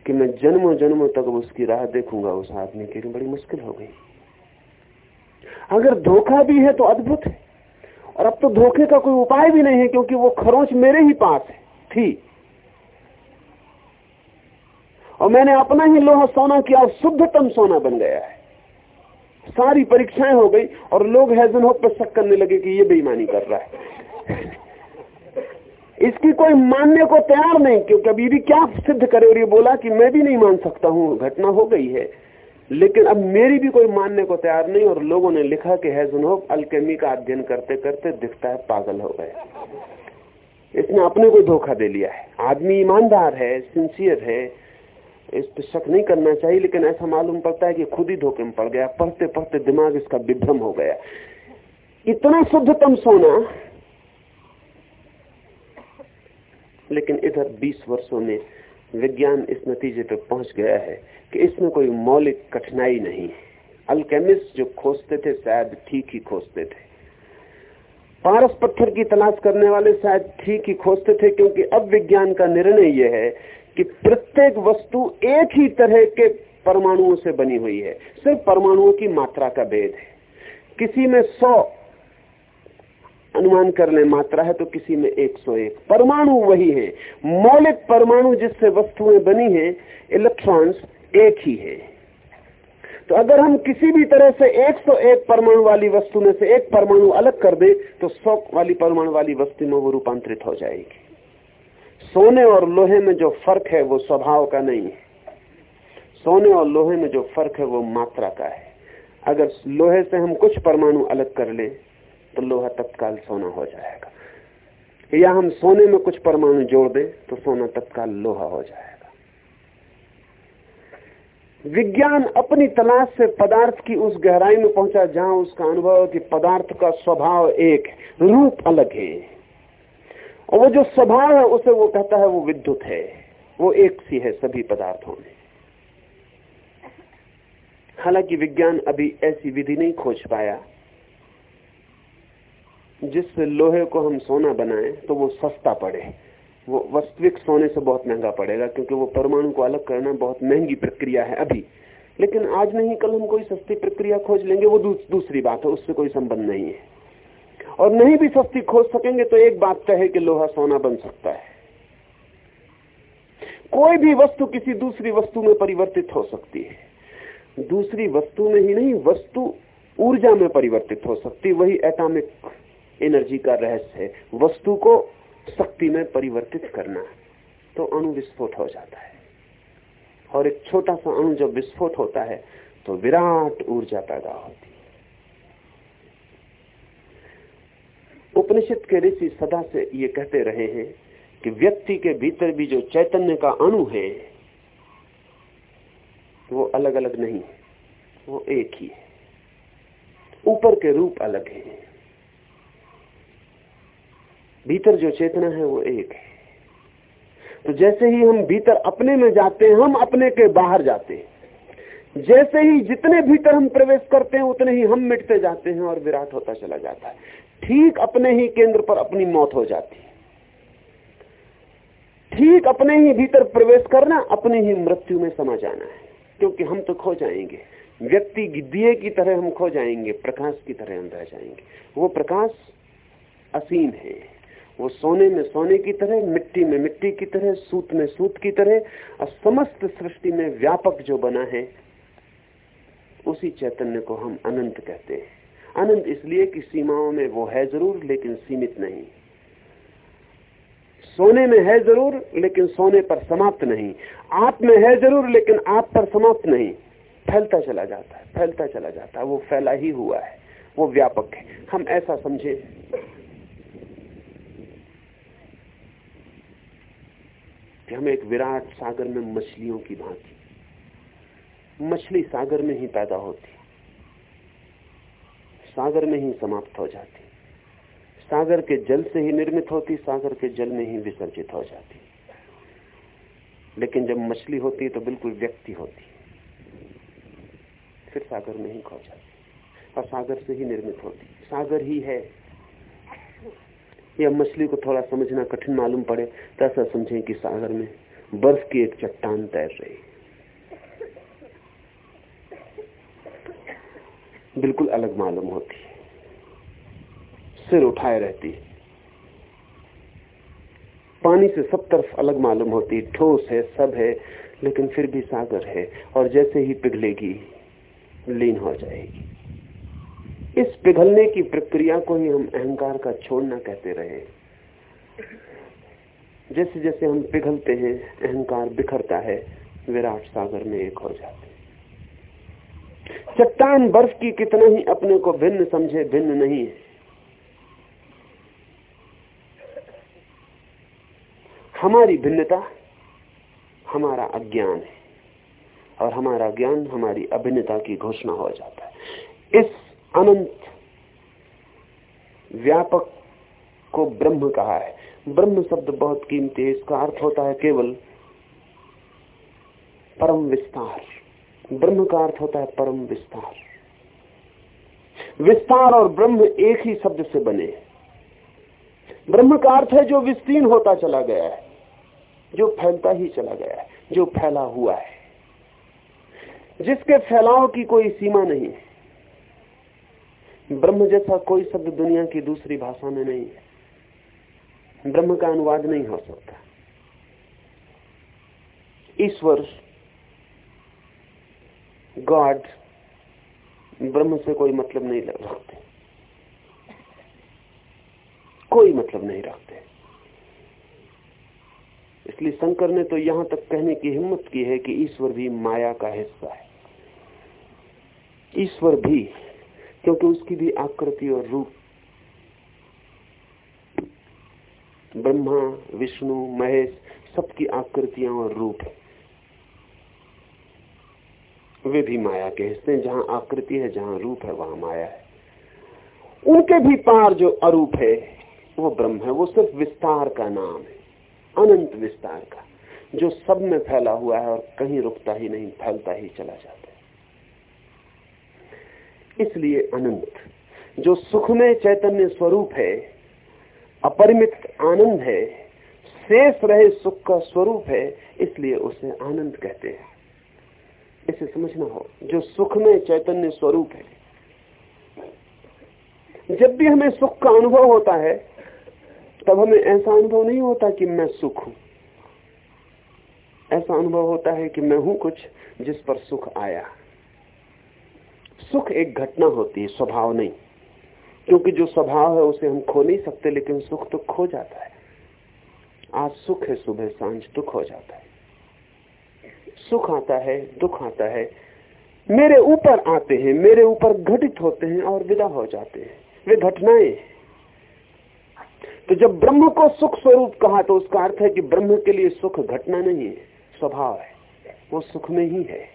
कि मैं जन्मों जन्मों तक उसकी राह देखूँगा, उस आदमी की। बड़ी मुश्किल हो गई। अगर धोखा भी है तो अद्भुत है। और अब तो धोखे का कोई उपाय भी नहीं है, क्योंकि वो खरोच मेरे ही पास है। थी। और मैंने अपना ही लोहा सोना किया और शुद्धतम सोना बन गया है। सारी परीक्षाएँ हो गई और लोग हैजन होप पर शक करने लगे कि ये बेईमानी कर रहा है। इसकी कोई मानने को तैयार नहीं, क्योंकि अभी भी क्या सिद्ध करे और ये बोला कि मैं भी नहीं मान सकता हूँ। घटना हो गई है। लेकिन अब मेरी भी कोई मानने को तैयार नहीं और लोगों ने लिखा कि हैजनहोफ अल्केमी का अध्ययन करते करते दिखता है, पागल हो गए। इसने अपने को धोखा दे लिया है। आदमी ईमानदार है सिंसियर है, इस पर शक नहीं करना चाहिए, लेकिन ऐसा मालूम पड़ता है कि खुद ही धोखे में पड़ गया। पढ़ते पढ़ते दिमाग इसका विभ्रम हो गया। इतना शुद्धतम सोना, लेकिन इधर 20 वर्षों में विज्ञान इस नतीजे पर पहुँच गया है कि इसमें कोई मौलिक कठिनाई नहीं है। अल्केमिस्ट जो खोजते थे, शायद ठीक ही खोजते थे। पारस पत्थर की तलाश करने वाले शायद ठीक ही खोजते थे, क्योंकि अब विज्ञान का निर्णय यह है कि प्रत्येक वस्तु एक ही तरह के परमाणुओं से बनी हुई है। सिर्फ़ परमाणुओं की मात्रा का भेद है। किसी में सौ अनुमान कर ले, मात्रा है तो किसी में 101 परमाणु वही है। मौलिक परमाणु जिससे वस्तुएँ बनी हैं इलेक्ट्रॉन्स एक ही है। तो अगर हम किसी भी तरह से 101 परमाणु वाली वस्तु में से एक परमाणु अलग कर दे तो सौ वाली परमाणु वाली वस्तु में वो रूपांतरित हो जाएगी। सोने और लोहे में जो फ़र्क है, वो स्वभाव का नहीं है। सोने और लोहे में जो फ़र्क है, वो मात्रा का है। अगर लोहे से हम कुछ परमाणु अलग कर ले तो लोहा तत्काल सोना हो जाएगा। या हम सोने में कुछ परमाणु जोड़ दें तो सोना तत्काल लोहा हो जाएगा। विज्ञान अपनी तलाश से पदार्थ की उस गहराई में पहुँचा, जहाँ उसका अनुभव कि पदार्थ का स्वभाव एक रूप अलग है। और वो जो स्वभाव है, उसे वो कहता है वो विद्युत है। वो एक सी है सभी पदार्थों में। हालाँकि विज्ञान अभी ऐसी विधि नहीं खोज पाया जिससे लोहे को हम सोना बनाएँ तो वो सस्ता पड़े। वो वास्तविक सोने से बहुत महँगा पड़ेगा क्योंकि वो परमाणु को अलग करना बहुत महँगी प्रक्रिया है अभी। लेकिन आज नहीं कल हम कोई सस्ती प्रक्रिया खोज लेंगे वो दूस, दूसरी बात है उससे कोई संबंध नहीं है। और नहीं भी सस्ती खोज सकेंगे तो एक बात तय है कि लोहा सोना बन सकता है। कोई भी वस्तु किसी दूसरी वस्तु में परिवर्तित हो सकती है। दूसरी वस्तु में ही नहीं वस्तु ऊर्जा में परिवर्तित हो सकती वही एटॉमिक एनर्जी का रहस्य है। वस्तु को शक्ति में परिवर्तित करना तो अणु विस्फोट हो जाता है। और एक छोटा सा अणु जब विस्फोट होता है तो विराट ऊर्जा पैदा होती है। उपनिषद के ऋषि सदा से ये कहते रहे हैं कि व्यक्ति के भीतर भी जो चैतन्य का अणु है, वो अलग अलग नहीं है, वो एक ही है। ऊपर के रूप अलग है। भीतर जो चेतना है वो एक है। तो जैसे ही हम भीतर अपने में जाते हैं, हम अपने के बाहर जाते हैं। जैसे ही जितने भीतर हम प्रवेश करते हैं, उतने ही हम मिटते जाते हैं और विराट होता चला जाता है। ठीक अपने ही केंद्र पर अपनी मौत हो जाती है। ठीक अपने ही भीतर प्रवेश करना, अपनी ही मृत्यु में समा जाना है। क्योंकि हम तो खो जाएँगे। व्यक्ति दिए की तरह हम खो जाएँगे, प्रकाश की तरह हम रह जाएँगे। वो प्रकाश असीम है। वो सोने में, सोने की तरह, मिट्टी में, मिट्टी की तरह, सूत में, सूत की तरह, और समस्त सृष्टि में व्यापक जो बना है, उसी चैतन्य को हम अनंत कहते हैं। अनंत इसलिए कि सीमाओं में वो है ज़रूर, लेकिन सीमित नहीं। सोने में है ज़रूर, लेकिन सोने पर समाप्त नहीं। आप में है ज़रूर, लेकिन आप पर समाप्त नहीं। फैलता चला जाता है, फैलता चला जाता है। वो फैला ही हुआ है, वो व्यापक है। हम ऐसा समझे। हम एक विराट सागर में मछलियों की भांति। मछली सागर में ही पैदा होती, सागर में ही समाप्त हो जाती। सागर के जल से ही निर्मित होती, सागर के जल में ही विसर्जित हो जाती। लेकिन जब मछली होती तो बिल्कुल व्यक्ति होती, फिर सागर में ही खो जाती और सागर से ही निर्मित होती। सागर ही है या मछली को थोड़ा समझना कठिन मालूम पड़े तो ऐसा समझें कि सागर में बर्फ़ की एक चट्टान तैर रही बिल्कुल अलग मालूम होती सिर उठाए रहती पानी से सब तरफ़ अलग मालूम होती ठोस है, सब है, लेकिन फिर भी सागर है, और जैसे ही पिघलेगी, लीन हो जाएगी। इस पिघलने की प्रक्रिया को ही हम अहंकार का छोड़ना कहते रहे। जैसे जैसे हम पिघलते हैं, अहंकार बिखरता है, विराट सागर में एक हो जाते चट्टान बर्फ़ की कितना ही अपने को भिन्न समझे, भिन्न नहीं है। हमारी भिन्नता हमारा अज्ञान है और हमारा ज्ञान हमारी अभिन्नता की घोषणा हो जाता है। इस अनंत। व्यापक को ब्रह्म कहा है। ब्रह्म शब्द बहुत कीमती है, इसका अर्थ होता है केवल परम विस्तार। ब्रह्म का अर्थ होता है परम विस्तार। विस्तार और ब्रह्म एक ही शब्द से बने। ब्रह्म का अर्थ है जो विस्तीर्ण होता चला गया है, जो फैलता ही चला गया है, जो फैला हुआ है। जिसके फैलाव की कोई सीमा नहीं है। ब्रह्म जैसा कोई शब्द दुनिया की दूसरी भाषा में नहीं है। ब्रह्म का अनुवाद नहीं हो सकता। ईश्वर, गॉड, ब्रह्म से कोई मतलब नहीं रखते कोई मतलब नहीं रखते। इसलिए शंकर ने तो यहाँ तक कहने की हिम्मत की है कि ईश्वर भी माया का हिस्सा है। ईश्वर भी क्योंकि उसकी भी आकृति और रूप। ब्रह्मा, विष्णु, महेश, सबकी आकृतियाँ और रूप वे भी माया के हिस्से जहाँ आकृति है, जहाँ रूप है, वहाँ माया है। उनके भी पार जो अरूप है, वो ब्रह्म है। वो सिर्फ़ विस्तार का नाम है। अनंत विस्तार का। जो सब में फैला हुआ है और कहीं रुकता ही नहीं, फैलता ही चला जाता है। इसलिए अनंत। जो सुख में चैतन्य स्वरूप है, अपरिमित आनंद है, शेष रहे सुख का स्वरूप है, इसलिए उसे आनंद कहते हैं। इसे समझना हो, जो सुख में चैतन्य स्वरूप है। जब भी हमें सुख का अनुभव होता है, तब हमें ऐसा अनुभव नहीं होता कि मैं सुख हूँ। ऐसा अनुभव होता है कि मैं हूँ कुछ जिस पर सुख आया। सुख एक घटना होती है, स्वभाव नहीं। क्योंकि जो स्वभाव है, उसे हम खो नहीं सकते, लेकिन सुख तो खो जाता है। आज सुख है सुबह, साँझ दुख हो जाता है। सुख आता है, दुख आता है। मेरे ऊपर आते हैं, मेरे ऊपर घटित होते हैं और विदा हो जाते हैं। वे घटनाएँ तो जब ब्रह्म को सुख स्वरूप कहा तो उसका अर्थ है कि ब्रह्म के लिए सुख घटना नहीं है, स्वभाव है। वो सुख में ही है,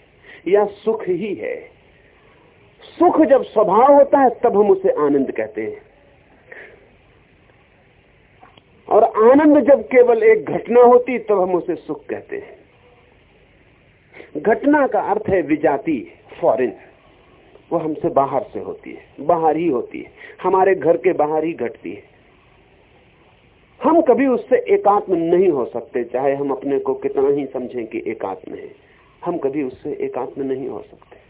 या सुख ही है। सुख जब स्वभाव होता है, तब हम उसे आनंद कहते हैं। और आनंद जब केवल एक घटना होती, तब हम उसे सुख कहते हैं। घटना का अर्थ है विजाति, फॉरेन। वो हमसे बाहर से होती है, बाहर ही होती है। हमारे घर के बाहर ही घटती है। हम कभी उससे एकात्म नहीं हो सकते, चाहे हम अपने को कितना ही समझें कि एकात्म है। हम कभी उससे एकात्म नहीं हो सकते।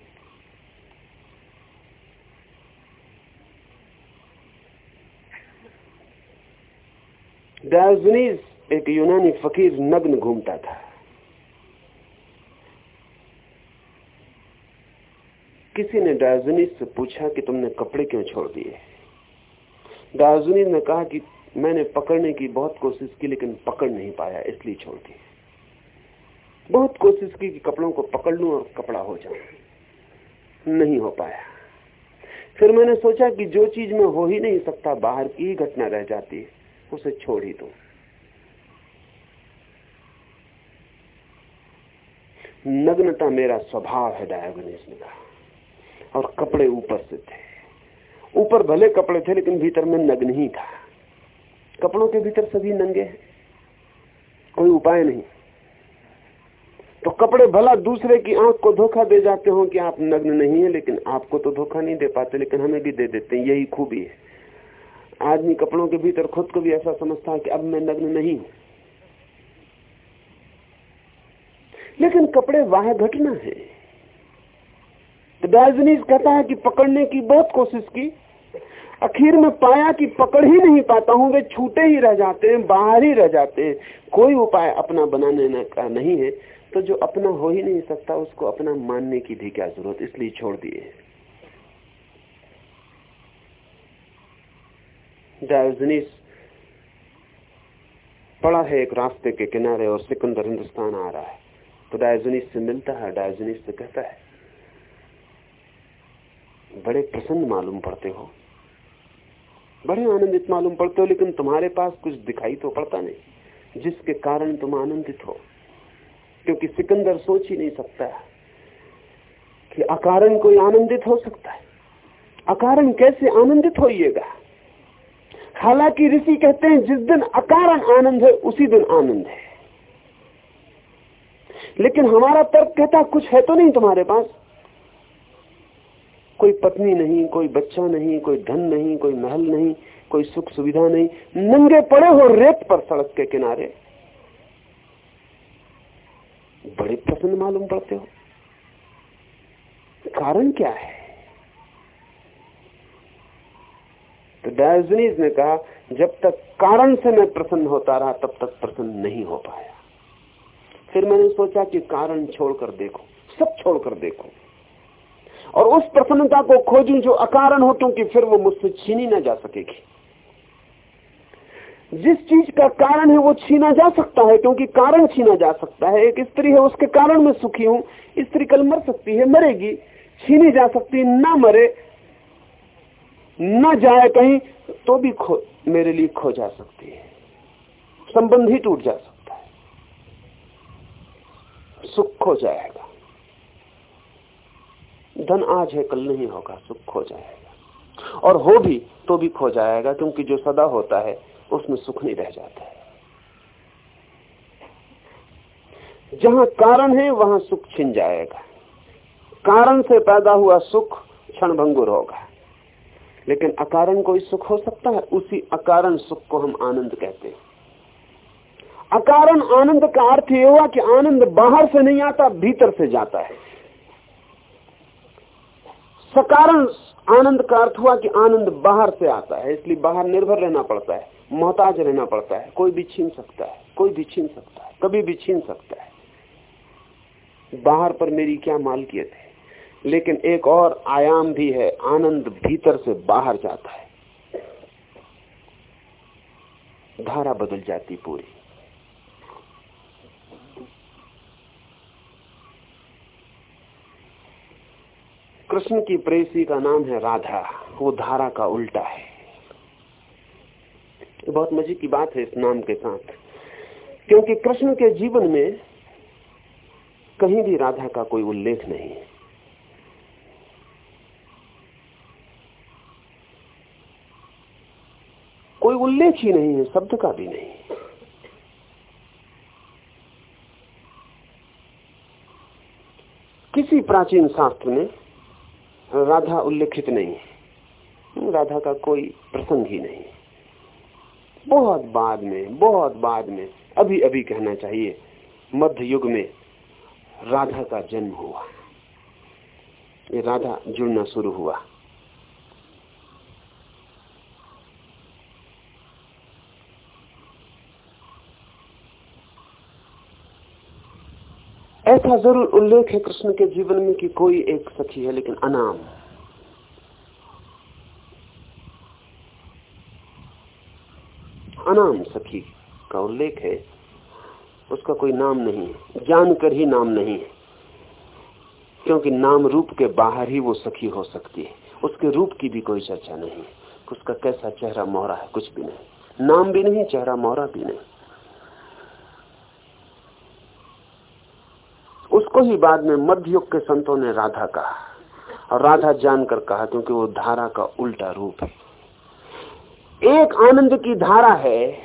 डायोजनीस एक यूनानी फकीर नग्न घूमता था। किसी ने डायोजनीस से पूछा कि तुमने कपड़े क्यों छोड़ दिए? डायोजनीस ने कहा कि मैंने पकड़ने की बहुत कोशिश की लेकिन पकड़ नहीं पाया, इसलिए छोड़ दिए। बहुत कोशिश की कि कपड़ों को पकड़ लूँ और कपड़ा हो जाए नहीं हो पाया। फिर मैंने सोचा कि जो चीज़ में हो ही नहीं सकता, बाहर की ही घटना रह जाती है। उसे छोड़ ही दो। नग्नता मेरा स्वभाव है, डायगोनिस ने कहा। और कपड़े ऊपर से थे। ऊपर भले कपड़े थे, लेकिन भीतर में नग्न ही था। कपड़ों के भीतर सभी नंगे हैं। कोई उपाय नहीं। तो कपड़े भला दूसरे की आँख को धोखा दे जाते हो कि आप नग्न नहीं है, लेकिन आपको तो धोखा नहीं दे पाते, लेकिन हमें भी दे देते हैं। यही खूबी है। आदमी कपड़ों के भीतर खुद को भी ऐसा समझता है कि अब मैं नग्न नहीं हूँ। लेकिन कपड़े वाह घटना है। डायजनीज कहता है कि पकड़ने की बहुत कोशिश की। आखिर में पाया कि पकड़ ही नहीं पाता हूँ, वे छूटे ही रह जाते हैं, बाहर ही रह जाते हैं। कोई उपाय अपना बनाने का नहीं है। तो जो अपना हो ही नहीं सकता, उसको अपना मानने की भी क्या ज़रूरत, इसलिए छोड़ दिए डायोजनीस पड़ा है एक रास्ते के किनारे और सिकंदर हिंदुस्तान आ रहा है। तो डायोजनीस से मिलता है डायोजनीस से कहता है। बड़े प्रसन्न मालूम पड़ते हो। बड़े आनंदित मालूम पड़ते हो, लेकिन तुम्हारे पास कुछ दिखाई तो पड़ता नहीं, जिसके कारण तुम आनंदित हो। क्योंकि सिकंदर सोच ही नहीं सकता कि अकारण कोई आनंदित हो सकता है। अकारण कैसे आनंदित होइएगा? हालाँकि ऋषि कहते हैं, जिस दिन अकारण आनंद है, उसी दिन आनंद है। लेकिन हमारा तर्क कहता कुछ है तो नहीं तुम्हारे पास। कोई पत्नी नहीं, कोई बच्चा नहीं, कोई धन नहीं, कोई महल नहीं, कोई सुख सुविधा नहीं। नंगे पड़े हो रेत पर सड़क के किनारे। बड़े प्रसन्न मालूम पड़ते हो। कारण क्या है? तो डायजनीज ने कहा, जब तक कारण से मैं प्रसन्न होता रहा, तब तक प्रसन्न नहीं हो पाया। फिर मैंने सोचा कि कारण छोड़कर देखो, सब छोड़कर देखो। और उस प्रसन्नता को खोजूं जो अकारण हो, क्योंकि फिर वो मुझसे छीनी ना जा सकेगी। जिस चीज़ का कारण है, वो छीना जा सकता है, क्योंकि कारण छीना जा सकता है। एक स्त्री है, उसके कारण मैं सुखी हूँ। स्त्री कल मर सकती है, मरेगी। छीनी जा सकती है ना मरे न जाए कहीं तो भी खो, मेरे लिए खो जा सकती है। संबंध ही टूट जा सकता है। सुख खो जाएगा। धन आज है, कल नहीं होगा, सुख खो जाएगा। और हो भी तो भी खो जाएगा, क्योंकि जो सदा होता है, उसमें सुख नहीं रह जाता है। जहाँ कारण है, वहाँ सुख छिन जाएगा। कारण से पैदा हुआ सुख क्षण भंगुर होगा। लेकिन अकारण कोई सुख हो सकता है, उसी अकारण सुख को हम आनंद कहते हैं। अकारण आनंद का अर्थ यह हुआ कि आनंद बाहर से नहीं आता, भीतर से जाता है। सकारण आनंद का अर्थ हुआ कि आनंद बाहर से आता है, इसलिए बाहर निर्भर रहना पड़ता है, मोहताज रहना पड़ता है, कोई भी छीन सकता है, कोई भी छीन सकता है, कभी भी छीन सकता है। बाहर पर मेरी क्या मालकियत है? लेकिन एक और आयाम भी है, आनंद भीतर से बाहर जाता है। धारा बदल जाती पूरी। कृष्ण की प्रेसी का नाम है राधा। वो धारा का उल्टा है। बहुत मज़े की बात है इस नाम के साथ। क्योंकि कृष्ण के जीवन में कहीं भी राधा का कोई उल्लेख नहीं है। कोई उल्लेख ही नहीं है, शब्द का भी नहीं। किसी प्राचीन शास्त्र में राधा उल्लेखित नहीं है। राधा का कोई प्रसंग ही नहीं बहुत बाद में, बहुत बाद में अभी अभी कहना चाहिए मध्य युग में राधा का जन्म हुआ। ये राधा जुड़ना शुरू हुआ। ऐसा ज़रूर उल्लेख है कृष्ण के जीवन में कि कोई एक सखी है, लेकिन अनाम। अनाम सखी का उल्लेख है, उसका कोई नाम नहीं है। जानकर ही नाम नहीं है, क्योंकि नाम रूप के बाहर ही वो सखी हो सकती है। उसके रूप की भी कोई चर्चा नहीं है। उसका कैसा चेहरा मोहरा है, कुछ भी नहीं। नाम भी नहीं, चेहरा मोहरा भी नहीं। ही बाद में मध्य युग के संतों ने राधा कहा और राधा जानकर कहा, क्योंकि वो धारा का उल्टा रूप है। एक आनंद की धारा है,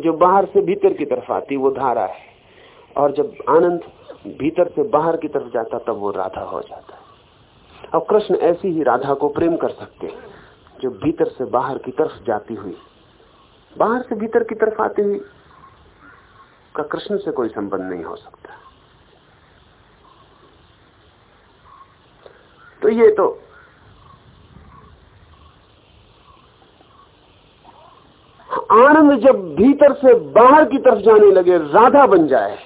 जो बाहर से भीतर की तरफ़ आती, वो धारा है। और जब आनंद भीतर से बाहर की तरफ़ जाता, तब वो राधा हो जाता है। और कृष्ण ऐसी ही राधा को प्रेम कर सकते हैं, जो भीतर से बाहर की तरफ़ जाती हुई, बाहर से भीतर की तरफ़ आती हुई, का कृष्ण से कोई संबंध नहीं हो सकता। तो ये तो आनंद जब भीतर से बाहर की तरफ़ जाने लगे, राधा बन जाए,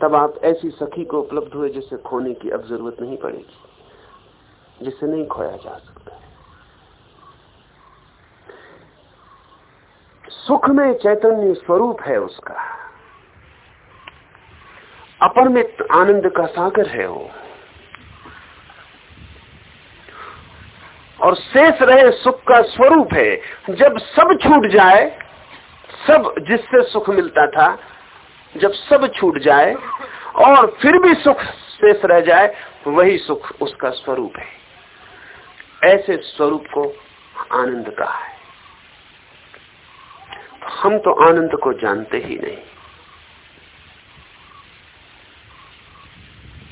तब आप ऐसी सखी को उपलब्ध हुए जिसे खोने की अब ज़रूरत नहीं पड़ेगी, जिसे नहीं खोया जा सकता। सुख में चैतन्य स्वरूप है उसका। अपरमित आनंद का सागर है वो। और शेष रहे सुख का स्वरूप है। जब सब छूट जाए, सब जिससे सुख मिलता था, जब सब छूट जाए और फिर भी सुख शेष रह जाए, वही सुख उसका स्वरूप है। ऐसे स्वरूप को आनंद कहा है। हम तो आनंद को जानते ही नहीं।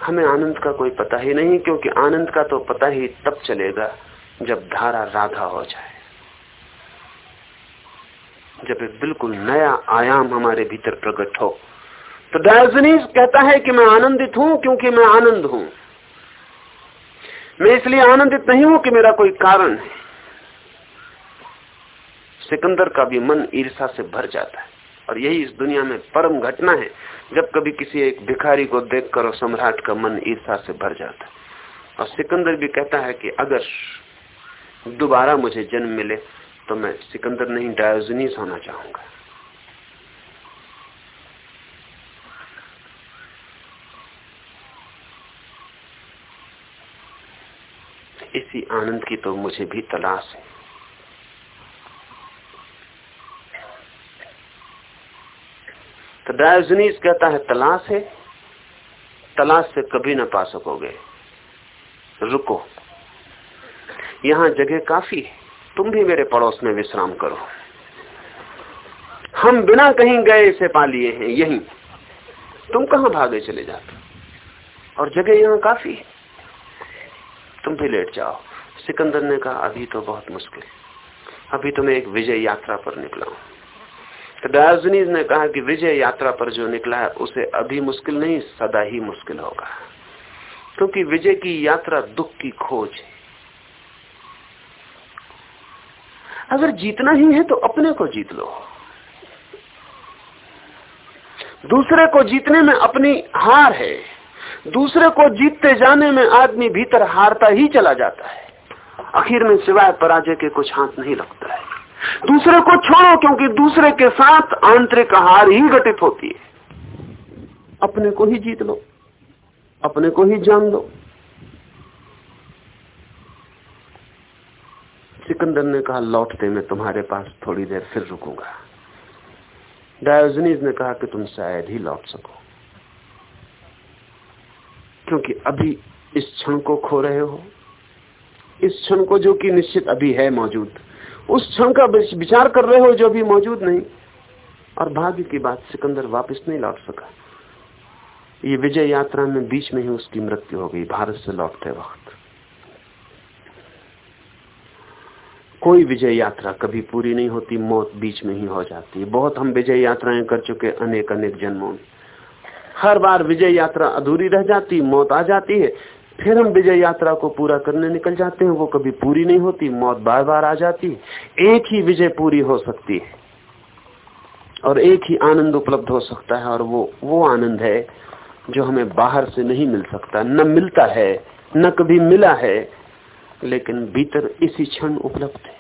हमें आनंद का कोई पता ही नहीं, क्योंकि आनंद का तो पता ही तब चलेगा जब धारा राधा हो जाए, जब एक बिल्कुल नया आयाम हमारे भीतर प्रकट हो तो डायोजनीस कहता है कि मैं आनंदित हूँ क्योंकि मैं आनंद हूँ। मैं इसलिए आनंदित नहीं हूँ कि मेरा कोई कारण है। सिकंदर का भी मन ईर्षा से भर जाता है और यही इस दुनिया में परम घटना है, जब कभी किसी एक भिखारी को देखकर और सम्राट का मन ईर्षा से भर जाता है। और सिकंदर भी कहता है कि अगर दोबारा मुझे जन्म मिले तो मैं सिकंदर नहीं डायोजनीस होना चाहूँगा। इसी आनंद की तो मुझे भी तलाश है। तो डायोजनीस कहता है, तलाश है? तलाश से कभी ना पा सकोगे। रुको। यहाँ जगह काफ़ी है। तुम भी मेरे पड़ोस में विश्राम करो। हम बिना कहीं गए इसे पा लिए हैं, यही। तुम कहाँ भागे चले जाते और जगह यहाँ काफ़ी है। तुम भी लेट जाओ। सिकंदर ने कहा, अभी तो बहुत मुश्किल अभी तो मैं एक विजय यात्रा पर निकला हूँ। तो डायोजनीज ने कहा कि विजय यात्रा पर जो निकला है, उसे अभी मुश्किल नहीं, सदा ही मुश्किल होगा। क्योंकि विजय की यात्रा दुख की खोज है। अगर जीतना ही है तो अपने को जीत लो। दूसरे को जीतने में अपनी हार है। दूसरे को जीतते जाने में आदमी भीतर हारता ही चला जाता है। आखिर में सिवाय पराजय के कुछ हाथ नहीं लगता है। दूसरे को छोड़ो क्योंकि दूसरे के साथ आंतरिक हार ही घटित होती है। अपने को ही जीत लो। अपने को ही जान लो। सिकंदर ने कहा लौटते मैं तुम्हारे पास थोड़ी देर फिर रुकूँगा। डायोजनीज ने कहा कि तुम शायद ही लौट सको। क्योंकि अभी इस क्षण को खो रहे हो, इस क्षण को जो कि निश्चित अभी है मौजूद, उस क्षण का विचार कर रहे हो जो अभी मौजूद नहीं। और भाग्य की बात, सिकंदर वापस नहीं लौट सका। ये विजय यात्रा में बीच में ही उसकी मृत्यु हो गई, भारत से लौटते वक्त। कोई विजय यात्रा कभी पूरी नहीं होती, मौत बीच में ही हो जाती है। बहुत हम विजय यात्राएँ कर चुके अनेक अनेक जन्मों में। हर बार विजय यात्रा अधूरी रह जाती, मौत आ जाती है। फिर हम विजय यात्रा को पूरा करने निकल जाते हैं, वो कभी पूरी नहीं होती, मौत बार बार आ जाती एक ही विजय पूरी हो सकती है। और एक ही आनंद उपलब्ध हो सकता है, और वो वो आनंद है जो हमें बाहर से नहीं मिल सकता। न मिलता है, न कभी मिला है लेकिन भीतर इसी क्षण उपलब्ध है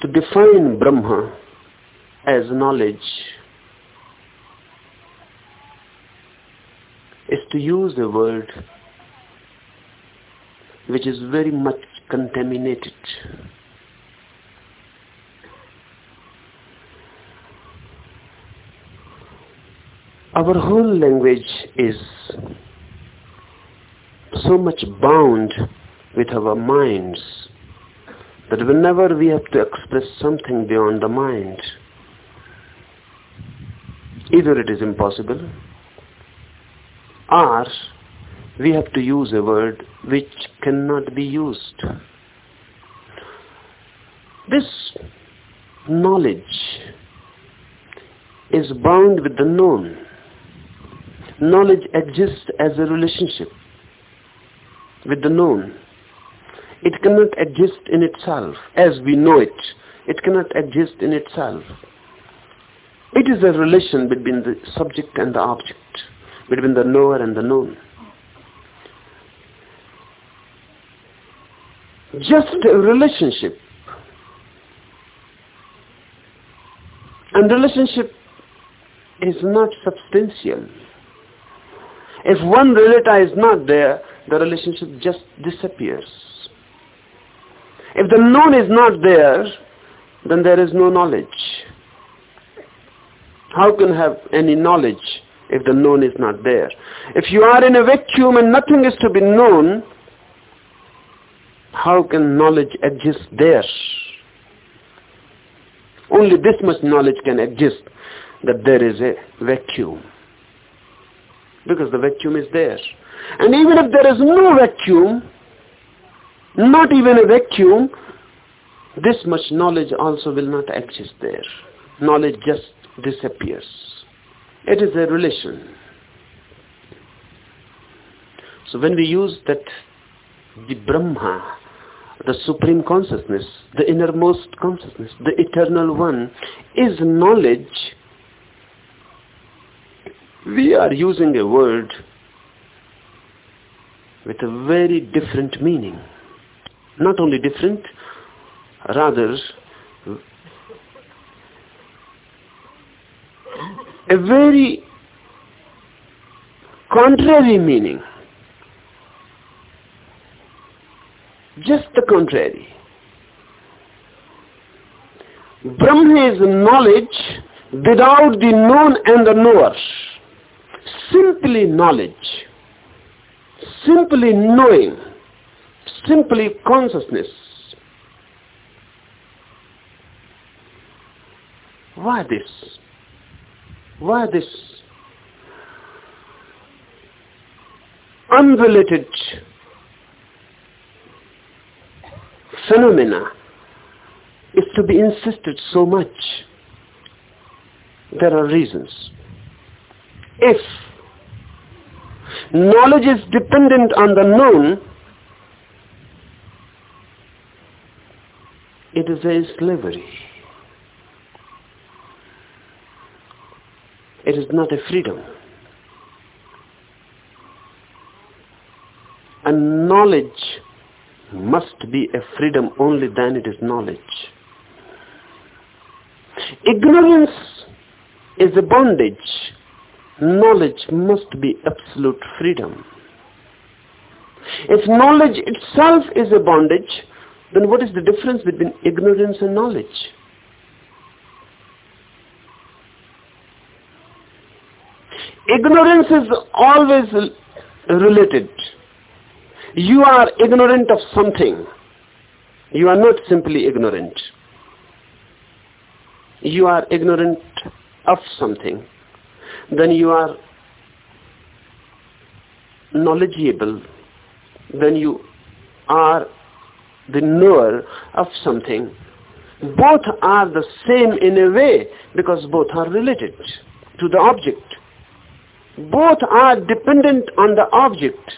To define Brahma as knowledge is to use a word which is very much contaminated. Our whole language is so much bound with our minds that whenever we have to express something beyond the mind, either it is impossible or we have to use a word which cannot be used. This knowledge is bound with the known. Knowledge exists as a relationship with the known. It cannot exist in itself as we know it. It cannot exist in itself. It is a relation between the subject and the object. between the knower and the known. Just a relationship. And relationship is not substantial. If one relata is not there, the relationship just disappears. If the known is not there, then there is no knowledge. How can have any knowledge if the known is not there? If you are in a vacuum and nothing is to be known, how can knowledge exist there? Only this much knowledge can exist, that there is a vacuum. Because the vacuum is there. And even if there is no vacuum, not even a vacuum, this much knowledge also will not exist there. Knowledge just disappears. It is a relation. So when we use that the Brahma, the supreme consciousness, the innermost consciousness, the eternal one, is knowledge, we are using a word with a very different meaning. Not only different, rather a very contrary meaning. Just the contrary. Brahma is knowledge without the known and the knower. Simply knowledge. Simply knowing. Simply consciousness. Why this? Why this unrelated phenomena is to be insisted so much? There are reasons. If knowledge is dependent on the known, it is a slavery. It is not a freedom. And knowledge must be a freedom only then it is knowledge. Ignorance is a bondage. Knowledge must be absolute freedom. If knowledge itself is a bondage, then what is the difference between ignorance and knowledge? Ignorance is always related. You are ignorant of something. You are not simply ignorant. You are ignorant of something. Then you are knowledgeable. Then you are the knower of something. Both are the same in a way because both are related to the object both are dependent on the object.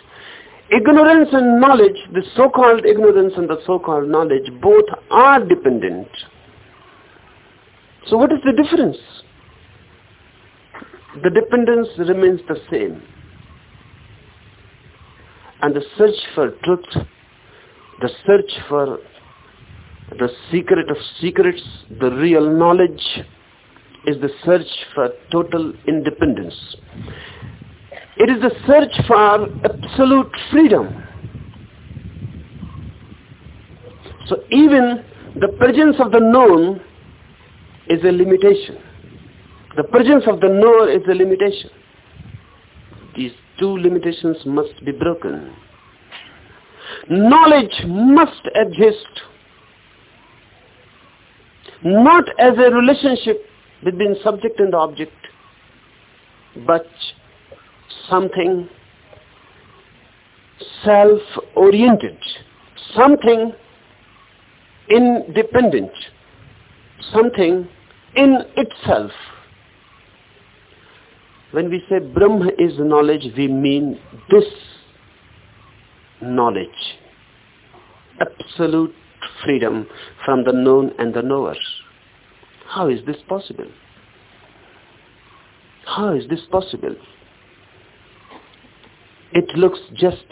Ignorance and knowledge, the so-called ignorance and the so-called knowledge, both are dependent. So what is the difference? The dependence remains the same. And the search for truth, the search for the secret of secrets, the real knowledge, is the search for total independence. It is the search for absolute freedom. So even the presence of the known is a limitation. The presence of the knower is a limitation. These two limitations must be broken. Knowledge must exist not as a relationship between subject and object, but something self-oriented, something independent, something in itself. When we say Brahma is knowledge, we mean this knowledge, absolute freedom from the known and the knower. How is this possible? How is this possible? it looks just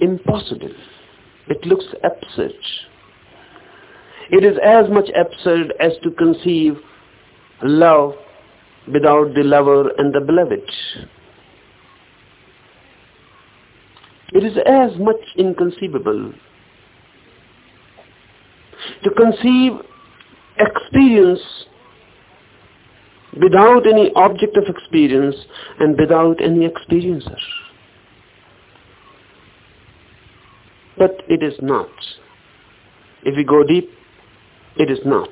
impossible. It looks absurd. It is as much absurd as to conceive love without the lover and the beloved. It is as much inconceivable to conceive experience without any object of experience and without any experiencer. But it is not. If we go deep, it is not.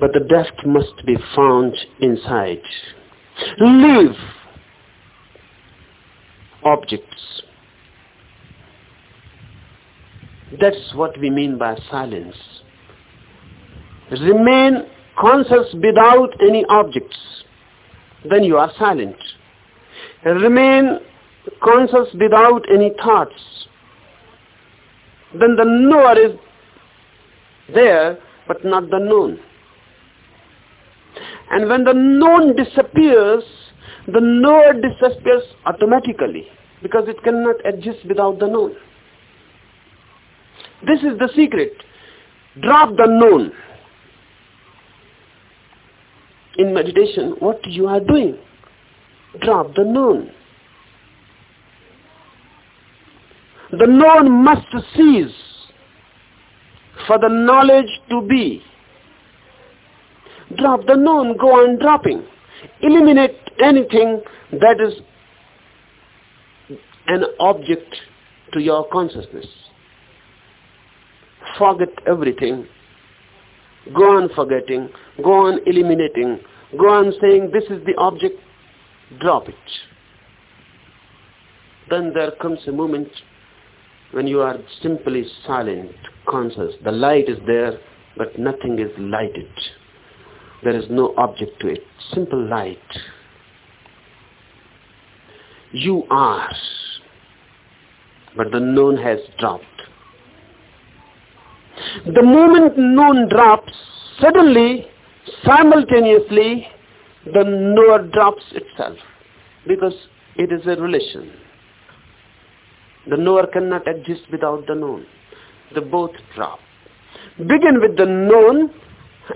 But the depth must be found inside. Leave objects. That's what we mean by silence. Remain conscious without any objects. Then you are silent. Remain conscious without any thoughts. Then the knower is there, but not the known. And when the known disappears, the knower disappears automatically because it cannot exist without the known. This is the secret. Drop the known. In meditation, what you are doing? Drop the known. The known must cease for the knowledge to be. Drop the known, go on dropping. Eliminate anything that is an object to your consciousness. Forget everything. Go on forgetting, go on eliminating, go on saying this is the object, drop it. Then there comes a moment when you are simply silent, conscious. The light is there, but nothing is lighted. There is no object to it. Simple light. You are. But the known has dropped. The moment known drops, suddenly, simultaneously, the knower drops itself. Because it is a relation. The knower cannot exist without the known. The both drop. Begin with the known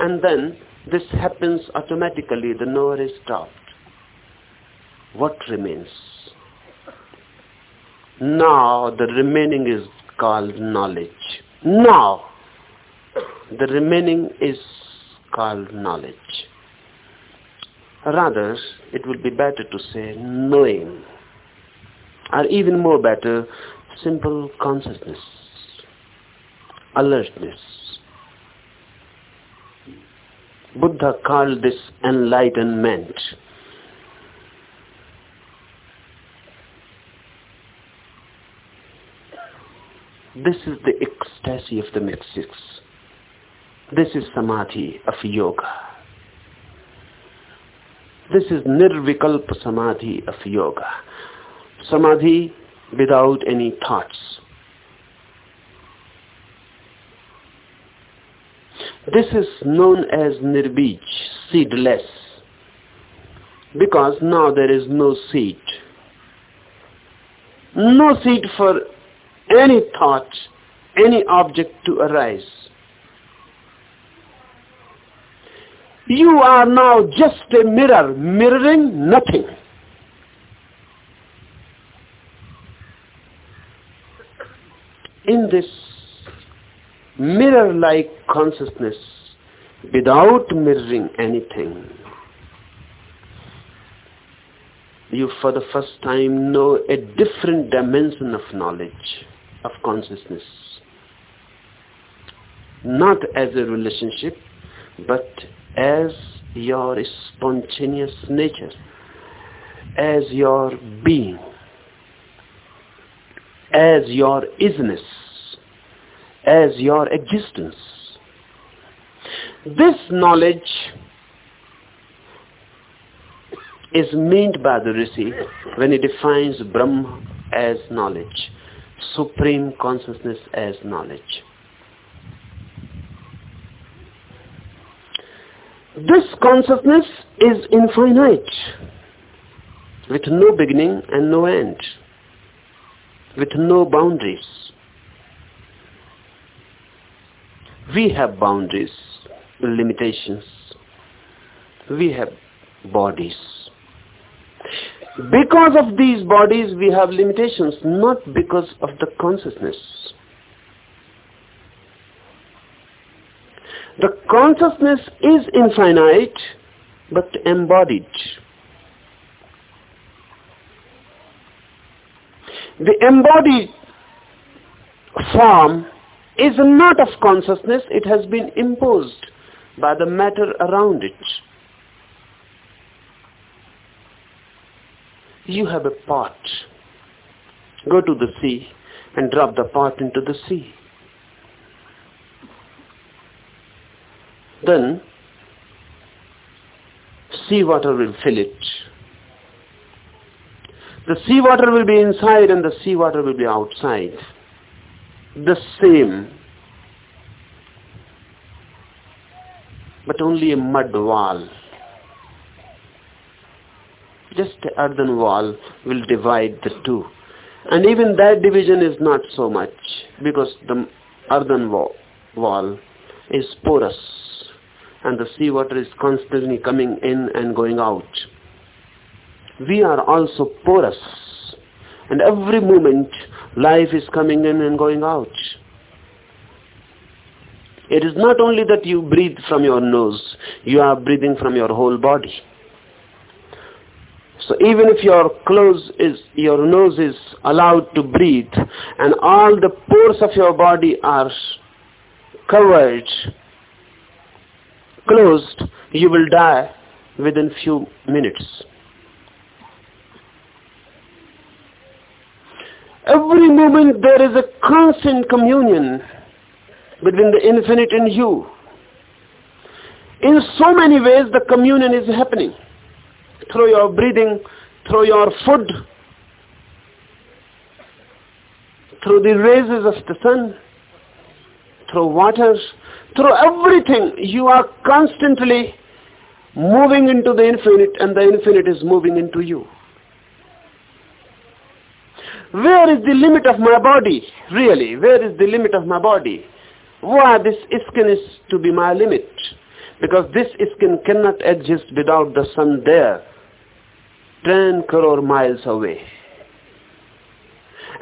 and then this happens automatically. The knower is stopped. What remains? Now the remaining is called knowledge. Now the remaining is called knowledge. Rather, it would be better to say knowing. Or even more better, simple consciousness, alertness. Buddha called this enlightenment. This is the ecstasy of the mystics. This is samadhi of yoga. This is nirvikalpa samadhi of yoga. Samadhi without any thoughts. This is known as nirbij, seedless, because now there is no seed. No seed for any thought, any object to arise. You are now just a mirror, mirroring nothing. In this mirror-like consciousness, without mirroring anything, you for the first time know a different dimension of knowledge, of consciousness. Not as a relationship, but as your spontaneous nature, as your being, as your isness, as your existence. This knowledge is meant by the Rishi when he defines Brahma as knowledge, supreme consciousness as knowledge. This consciousness is infinite, with no beginning and no end, with no boundaries. We have boundaries, limitations. We have bodies. Because of these bodies we have limitations, not because of the consciousness. The consciousness is infinite but embodied. The embodied form is not of consciousness, it has been imposed by the matter around it. You have a pot. Go to the sea and drop the pot into the sea. Then seawater will fill it. The seawater will be inside and the seawater will be outside. The same. But only a mud wall. Just an earthen wall will divide the two. And even that division is not so much because the earthen wall, wall is porous and the seawater is constantly coming in and going out. We are also porous and every moment life is coming in and going out. It is not only that you breathe from your nose, you are breathing from your whole body. So even if your close is, your nose is allowed to breathe and all the pores of your body are covered, closed, you will die within few minutes. Every moment there is a constant communion between the infinite and you. In so many ways the communion is happening through your breathing, through your food, through the rays of the sun, through water, through everything. You are constantly moving into the infinite and the infinite is moving into you. Where is the limit of my body? Really, where is the limit of my body? Why this skin is to be my limit? Because this skin cannot exist without the sun there. 10 crore miles away.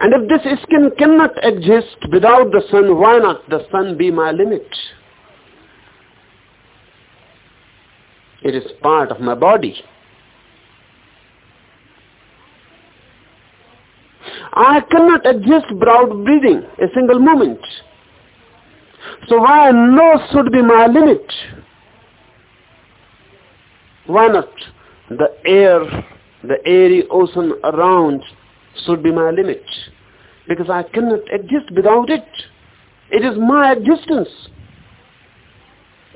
And if this skin cannot exist without the sun, why not the sun be my limit? It is part of my body. I cannot exist without breathing a single moment. So why nose should be my limit? Why not the air the airy ocean around should be my limit because I cannot exist without it. It is my existence.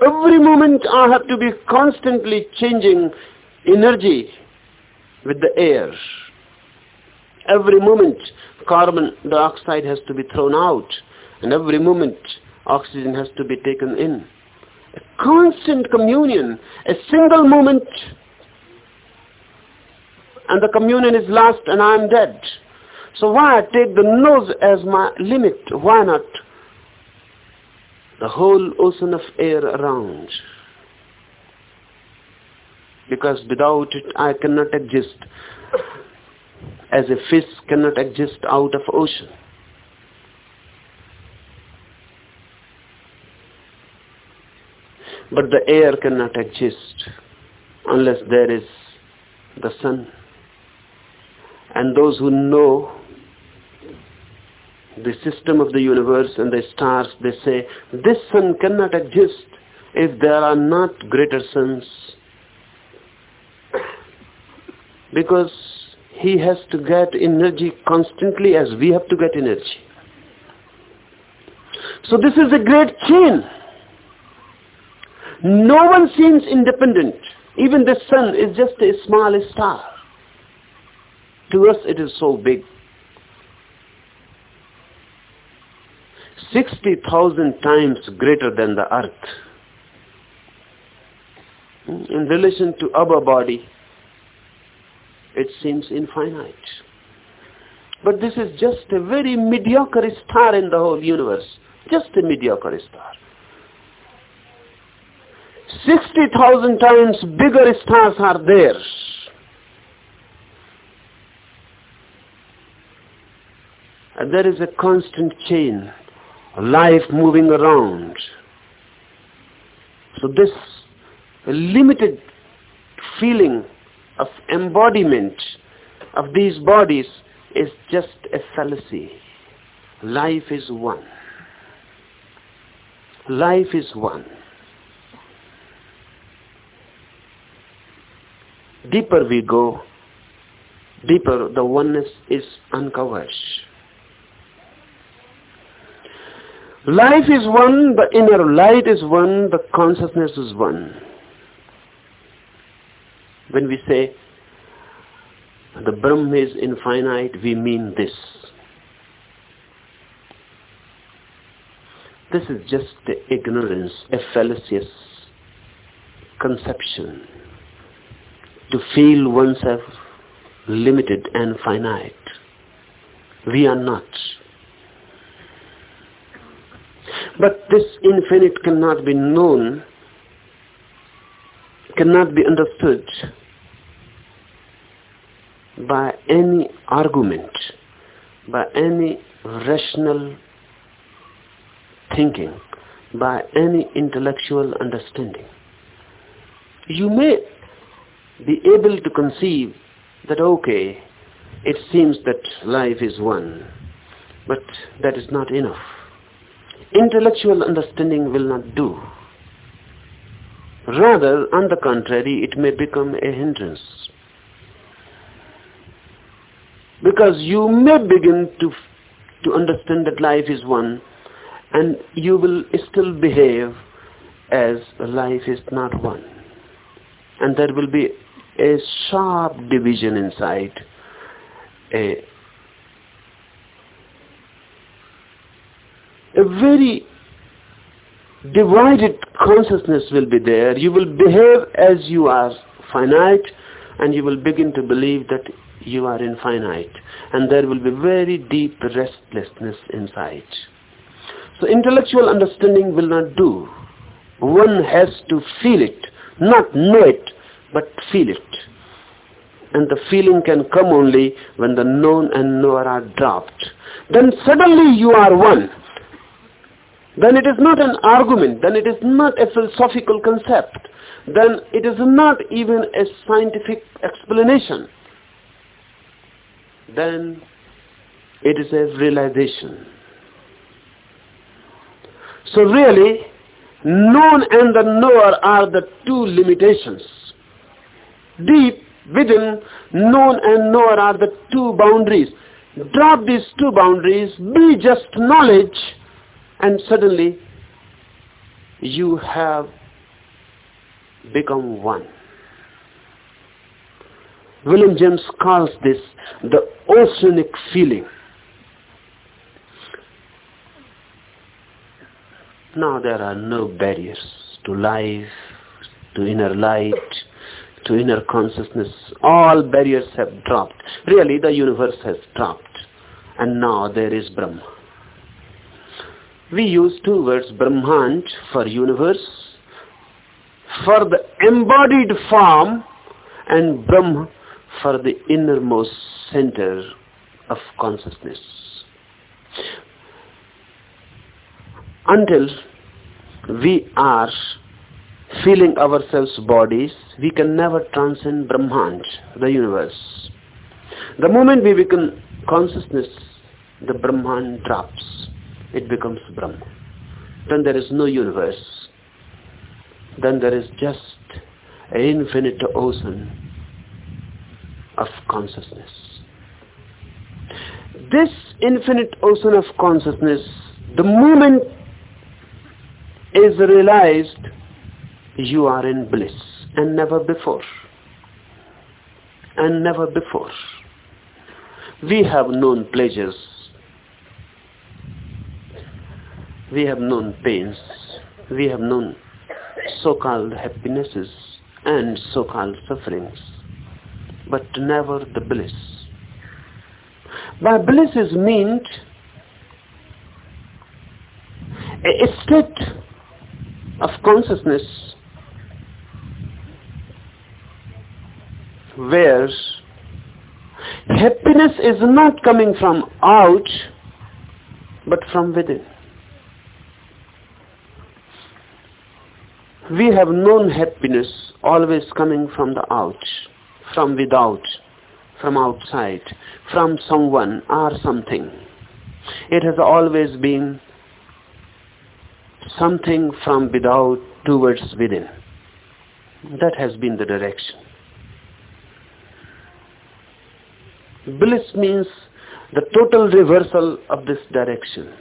Every moment I have to be constantly changing energy with the air. Every moment carbon dioxide has to be thrown out and every moment oxygen has to be taken in. A constant communion, a single moment and the communion is lost and I am dead. So why take the nose as my limit? Why not the whole ocean of air around? Because without it I cannot exist as a fish cannot exist out of ocean. But the air cannot exist unless there is the sun. And those who know the system of the universe and the stars, they say, this sun cannot exist if there are not greater suns. Because he has to get energy constantly as we have to get energy. So this is a great chain. No one seems independent. Even the sun is just a small star. To us it is so big. 60,000 times greater than the earth. In relation to our body, it seems infinite. But this is just a very mediocre star in the whole universe. Just a mediocre star. 60,000 times bigger stars are there. And there is a constant chain, of life moving around. So this limited feeling of embodiment of these bodies is just a fallacy. Life is one. Life is one. Deeper we go, deeper the oneness is uncovered. Life is one, the inner light is one, the consciousness is one. When we say the Brahm is infinite, we mean this. This is just the ignorance, a fallacious conception to feel oneself limited and finite. We are not. But this infinite cannot be known, cannot be understood by any argument, by any rational thinking, by any intellectual understanding. You may be able to conceive that, okay, it seems that life is one, but that is not enough intellectual understanding will not do. Rather, on the contrary, it may become a hindrance. Because you may begin to, to understand that life is one and you will still behave as life is not one. And there will be a sharp division inside, a a very divided consciousness will be there. You will behave as you are finite and you will begin to believe that you are infinite. And there will be very deep restlessness inside. So intellectual understanding will not do. One has to feel it, not know it, but feel it. And the feeling can come only when the known and knower are dropped. Then suddenly you are one then it is not an argument, then it is not a philosophical concept, then it is not even a scientific explanation. Then it is a realization. So really, known and the knower are the two limitations. Deep within, known and knower are the two boundaries. Drop these two boundaries, be just knowledge, and suddenly you have become one. William James calls this the oceanic feeling. Now there are no barriers to life, to inner light, to inner consciousness. All barriers have dropped. Really, the universe has dropped. And now there is Brahma. We use two words, Brahmand for universe, for the embodied form, and Brahm for the innermost center of consciousness. Until we are feeling ourselves bodies, we can never transcend Brahmand, the universe. The moment we become consciousness, the Brahman drops it becomes Brahman. Then there is no universe. Then there is just an infinite ocean of consciousness. This infinite ocean of consciousness, the moment is realized, you are in bliss and never before. And never before. We have known pleasures we have known pains, we have known so-called happinesses and so-called sufferings, but never the bliss. By bliss is meant a state of consciousness where happiness is not coming from out but from within. We have known happiness always coming from the out, from without, from outside, from someone or something. It has always been something from without towards within. That has been the direction. Bliss means the total reversal of this direction.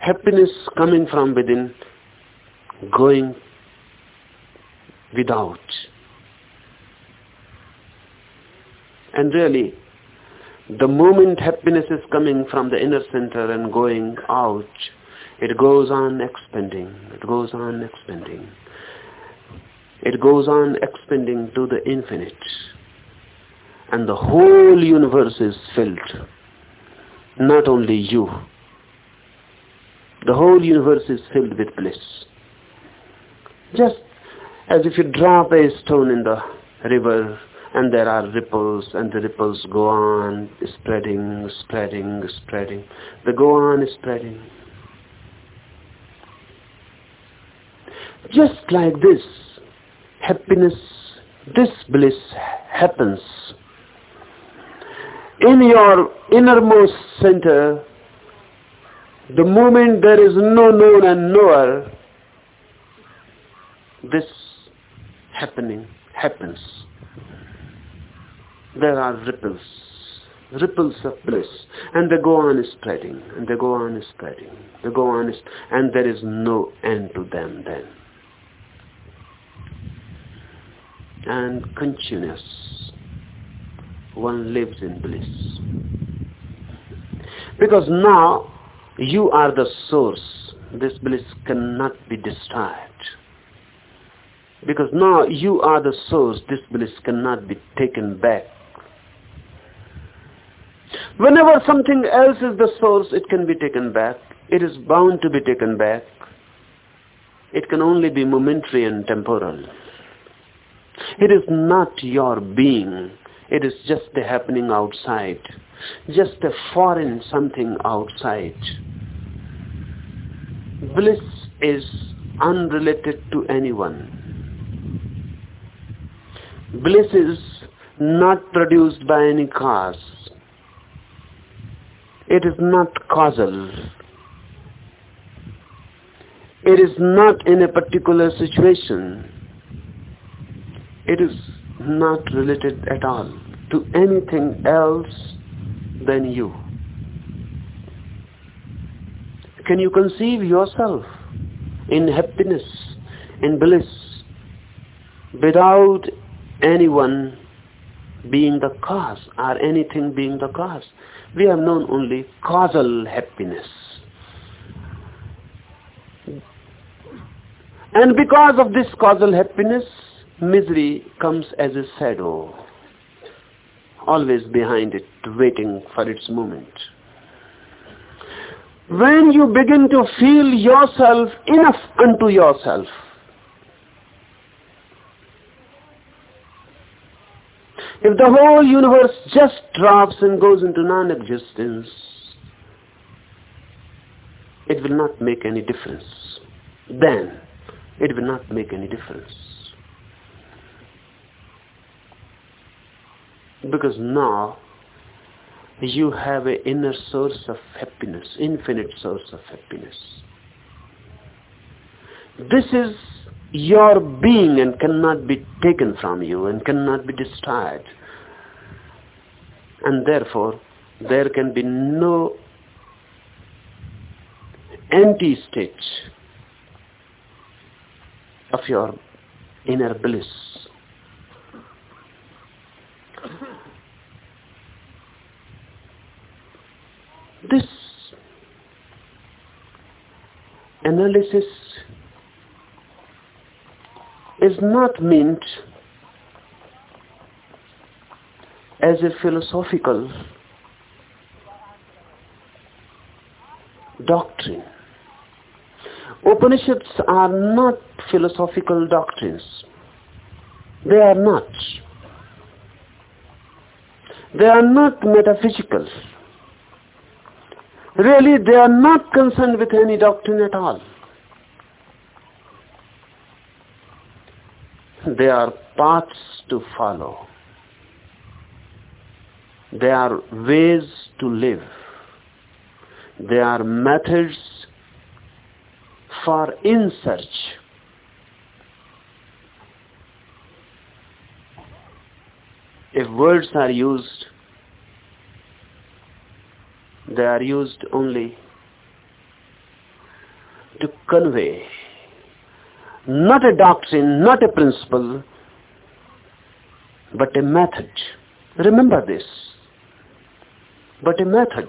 Happiness coming from within, going without. And really, the moment happiness is coming from the inner center and going out, it goes on expanding, it goes on expanding. It goes on expanding to the infinite. And the whole universe is filled. Not only you. The whole universe is filled with bliss. Just as if you drop a stone in the river and there are ripples and the ripples go on spreading, spreading, spreading. They go on spreading. Just like this, happiness, this bliss happens in your innermost center, the moment there is no known and knower, this happening happens. There are ripples, ripples of bliss, and they go on spreading, and they go on spreading, they go on, and there is no end to them then. And continuous one lives in bliss. Because now you are the source. This bliss cannot be destroyed. Because now you are the source. This bliss cannot be taken back. Whenever something else is the source, it can be taken back. It is bound to be taken back. It can only be momentary and temporal. It is not your being it is just the happening outside, just a foreign something outside. Bliss is unrelated to anyone. Bliss is not produced by any cause. It is not causal. It is not in a particular situation. It is not related at all to anything else than you. Can you conceive yourself in happiness, in bliss, without anyone being the cause or anything being the cause? We have known only causal happiness. And because of this causal happiness, misery comes as a shadow, always behind it, waiting for its moment. When you begin to feel yourself enough unto yourself, if the whole universe just drops and goes into non-existence, it will not make any difference. Then, it will not make any difference. because now you have an inner source of happiness, infinite source of happiness. This is your being and cannot be taken from you and cannot be destroyed. And therefore, there can be no empty state of your inner bliss. This is not meant as a philosophical doctrine. Upanishads are not philosophical doctrines. They are not. They are not metaphysical. Really, they are not concerned with any doctrine at all. They are paths to follow. They are ways to live. They are methods for in search. If words are used, they are used only to convey not a doctrine, not a principle, but a method. Remember this. But a method.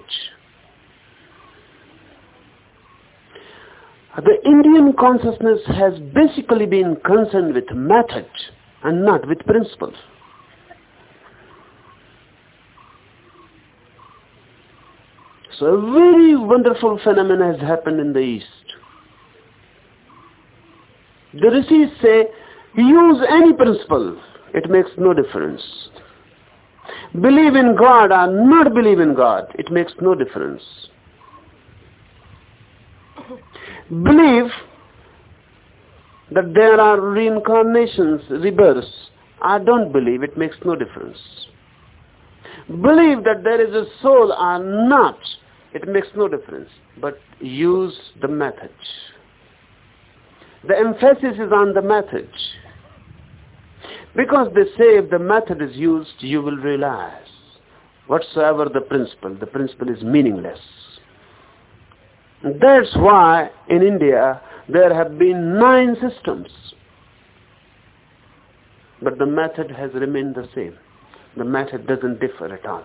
The Indian consciousness has basically been concerned with method and not with principles. So a very wonderful phenomenon has happened in the East. The rishis say, use any principle, it makes no difference. Believe in God or not believe in God, it makes no difference. Believe that there are reincarnations, rebirths. I don't believe, it makes no difference. Believe that there is a soul or not, it makes no difference. But use the method. The emphasis is on the method. Because they say if the method is used, you will realize whatsoever the principle, the principle is meaningless. That's why in India there have been nine systems. But the method has remained the same. The method doesn't differ at all.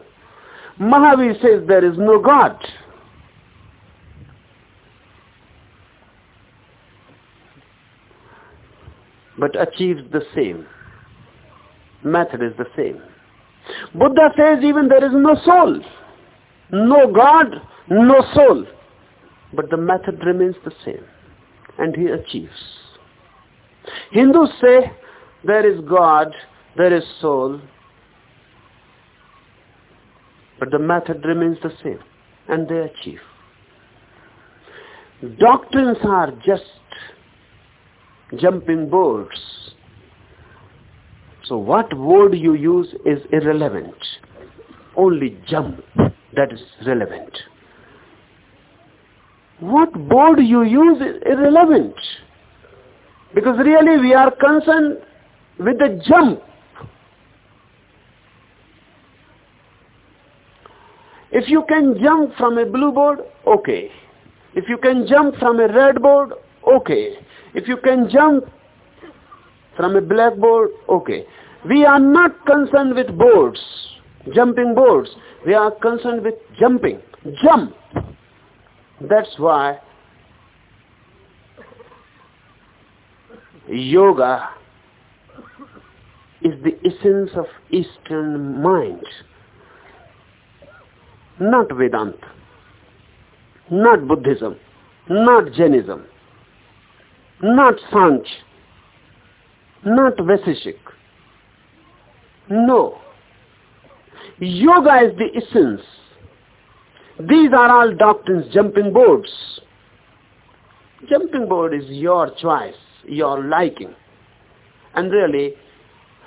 Mahavir says there is no God. But achieves the same. Method is the same. Buddha says even there is no soul. No God, no soul. But the method remains the same. And he achieves. Hindus say there is God, there is soul, but the method remains the same and they achieve. Doctrines are just jumping boards. So what word you use is irrelevant. Only jump that is relevant. What board you use is irrelevant. Because really we are concerned with the jump. If you can jump from a blue board, okay. If you can jump from a red board, okay. If you can jump from a blackboard, okay. We are not concerned with boards, jumping boards. We are concerned with jumping. Jump. That's why yoga is the essence of Eastern mind. Not Vedanta, not Buddhism, not Jainism, not Sanch, not Vaisheshik. No. Yoga is the essence. These are all doctrines, jumping boards. Jumping board is your choice, your liking. And really,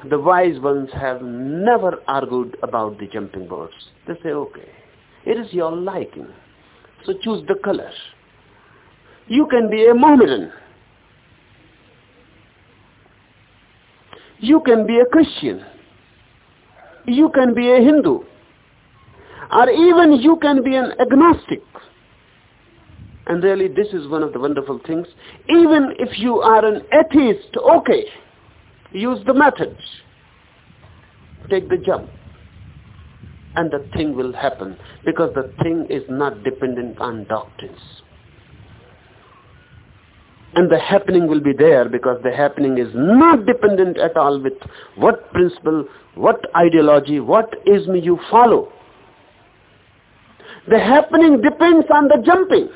the wise ones have never argued about the jumping boards. They say, okay, it is your liking. So choose the color. You can be a Mohammedan. You can be a Christian. You can be a Hindu. Or even you can be an agnostic. And really this is one of the wonderful things. Even if you are an atheist, okay, use the methods. Take the jump and the thing will happen because the thing is not dependent on doctrines. And the happening will be there because the happening is not dependent at all with what principle, what ideology, what ism you follow. The happening depends on the jumping.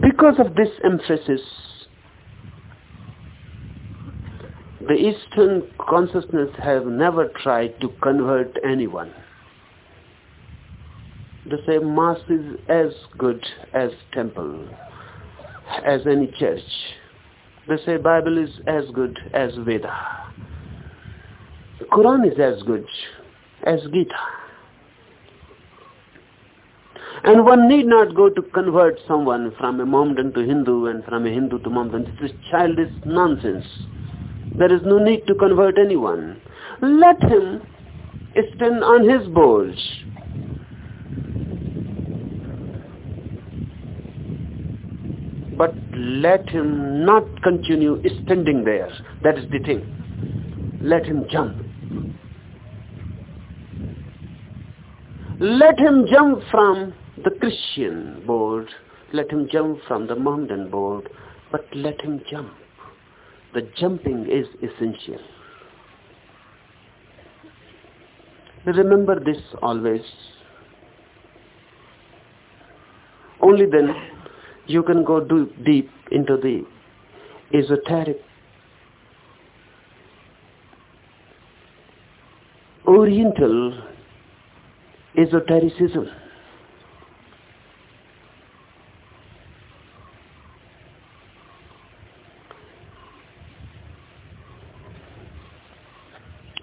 Because of this emphasis, the Eastern consciousness have never tried to convert anyone. They say mass is as good as temple, as any church. They say Bible is as good as Veda. Quran is as good as Gita. And one need not go to convert someone from a Mohammedan to Hindu and from a Hindu to Mohammedan. This is childish nonsense. There is no need to convert anyone. Let him stand on his board. But let him not continue standing there. That is the thing. Let him jump. Let him jump from the Christian board. Let him jump from the Mohammedan board. But let him jump. The jumping is essential. Remember this always. Only then you can go deep into the esoteric oriental esotericism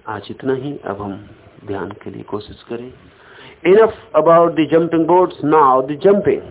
आज इतना ही अब हम ध्यान के लिए कोशिश करें enough about the jumping boards now the jumping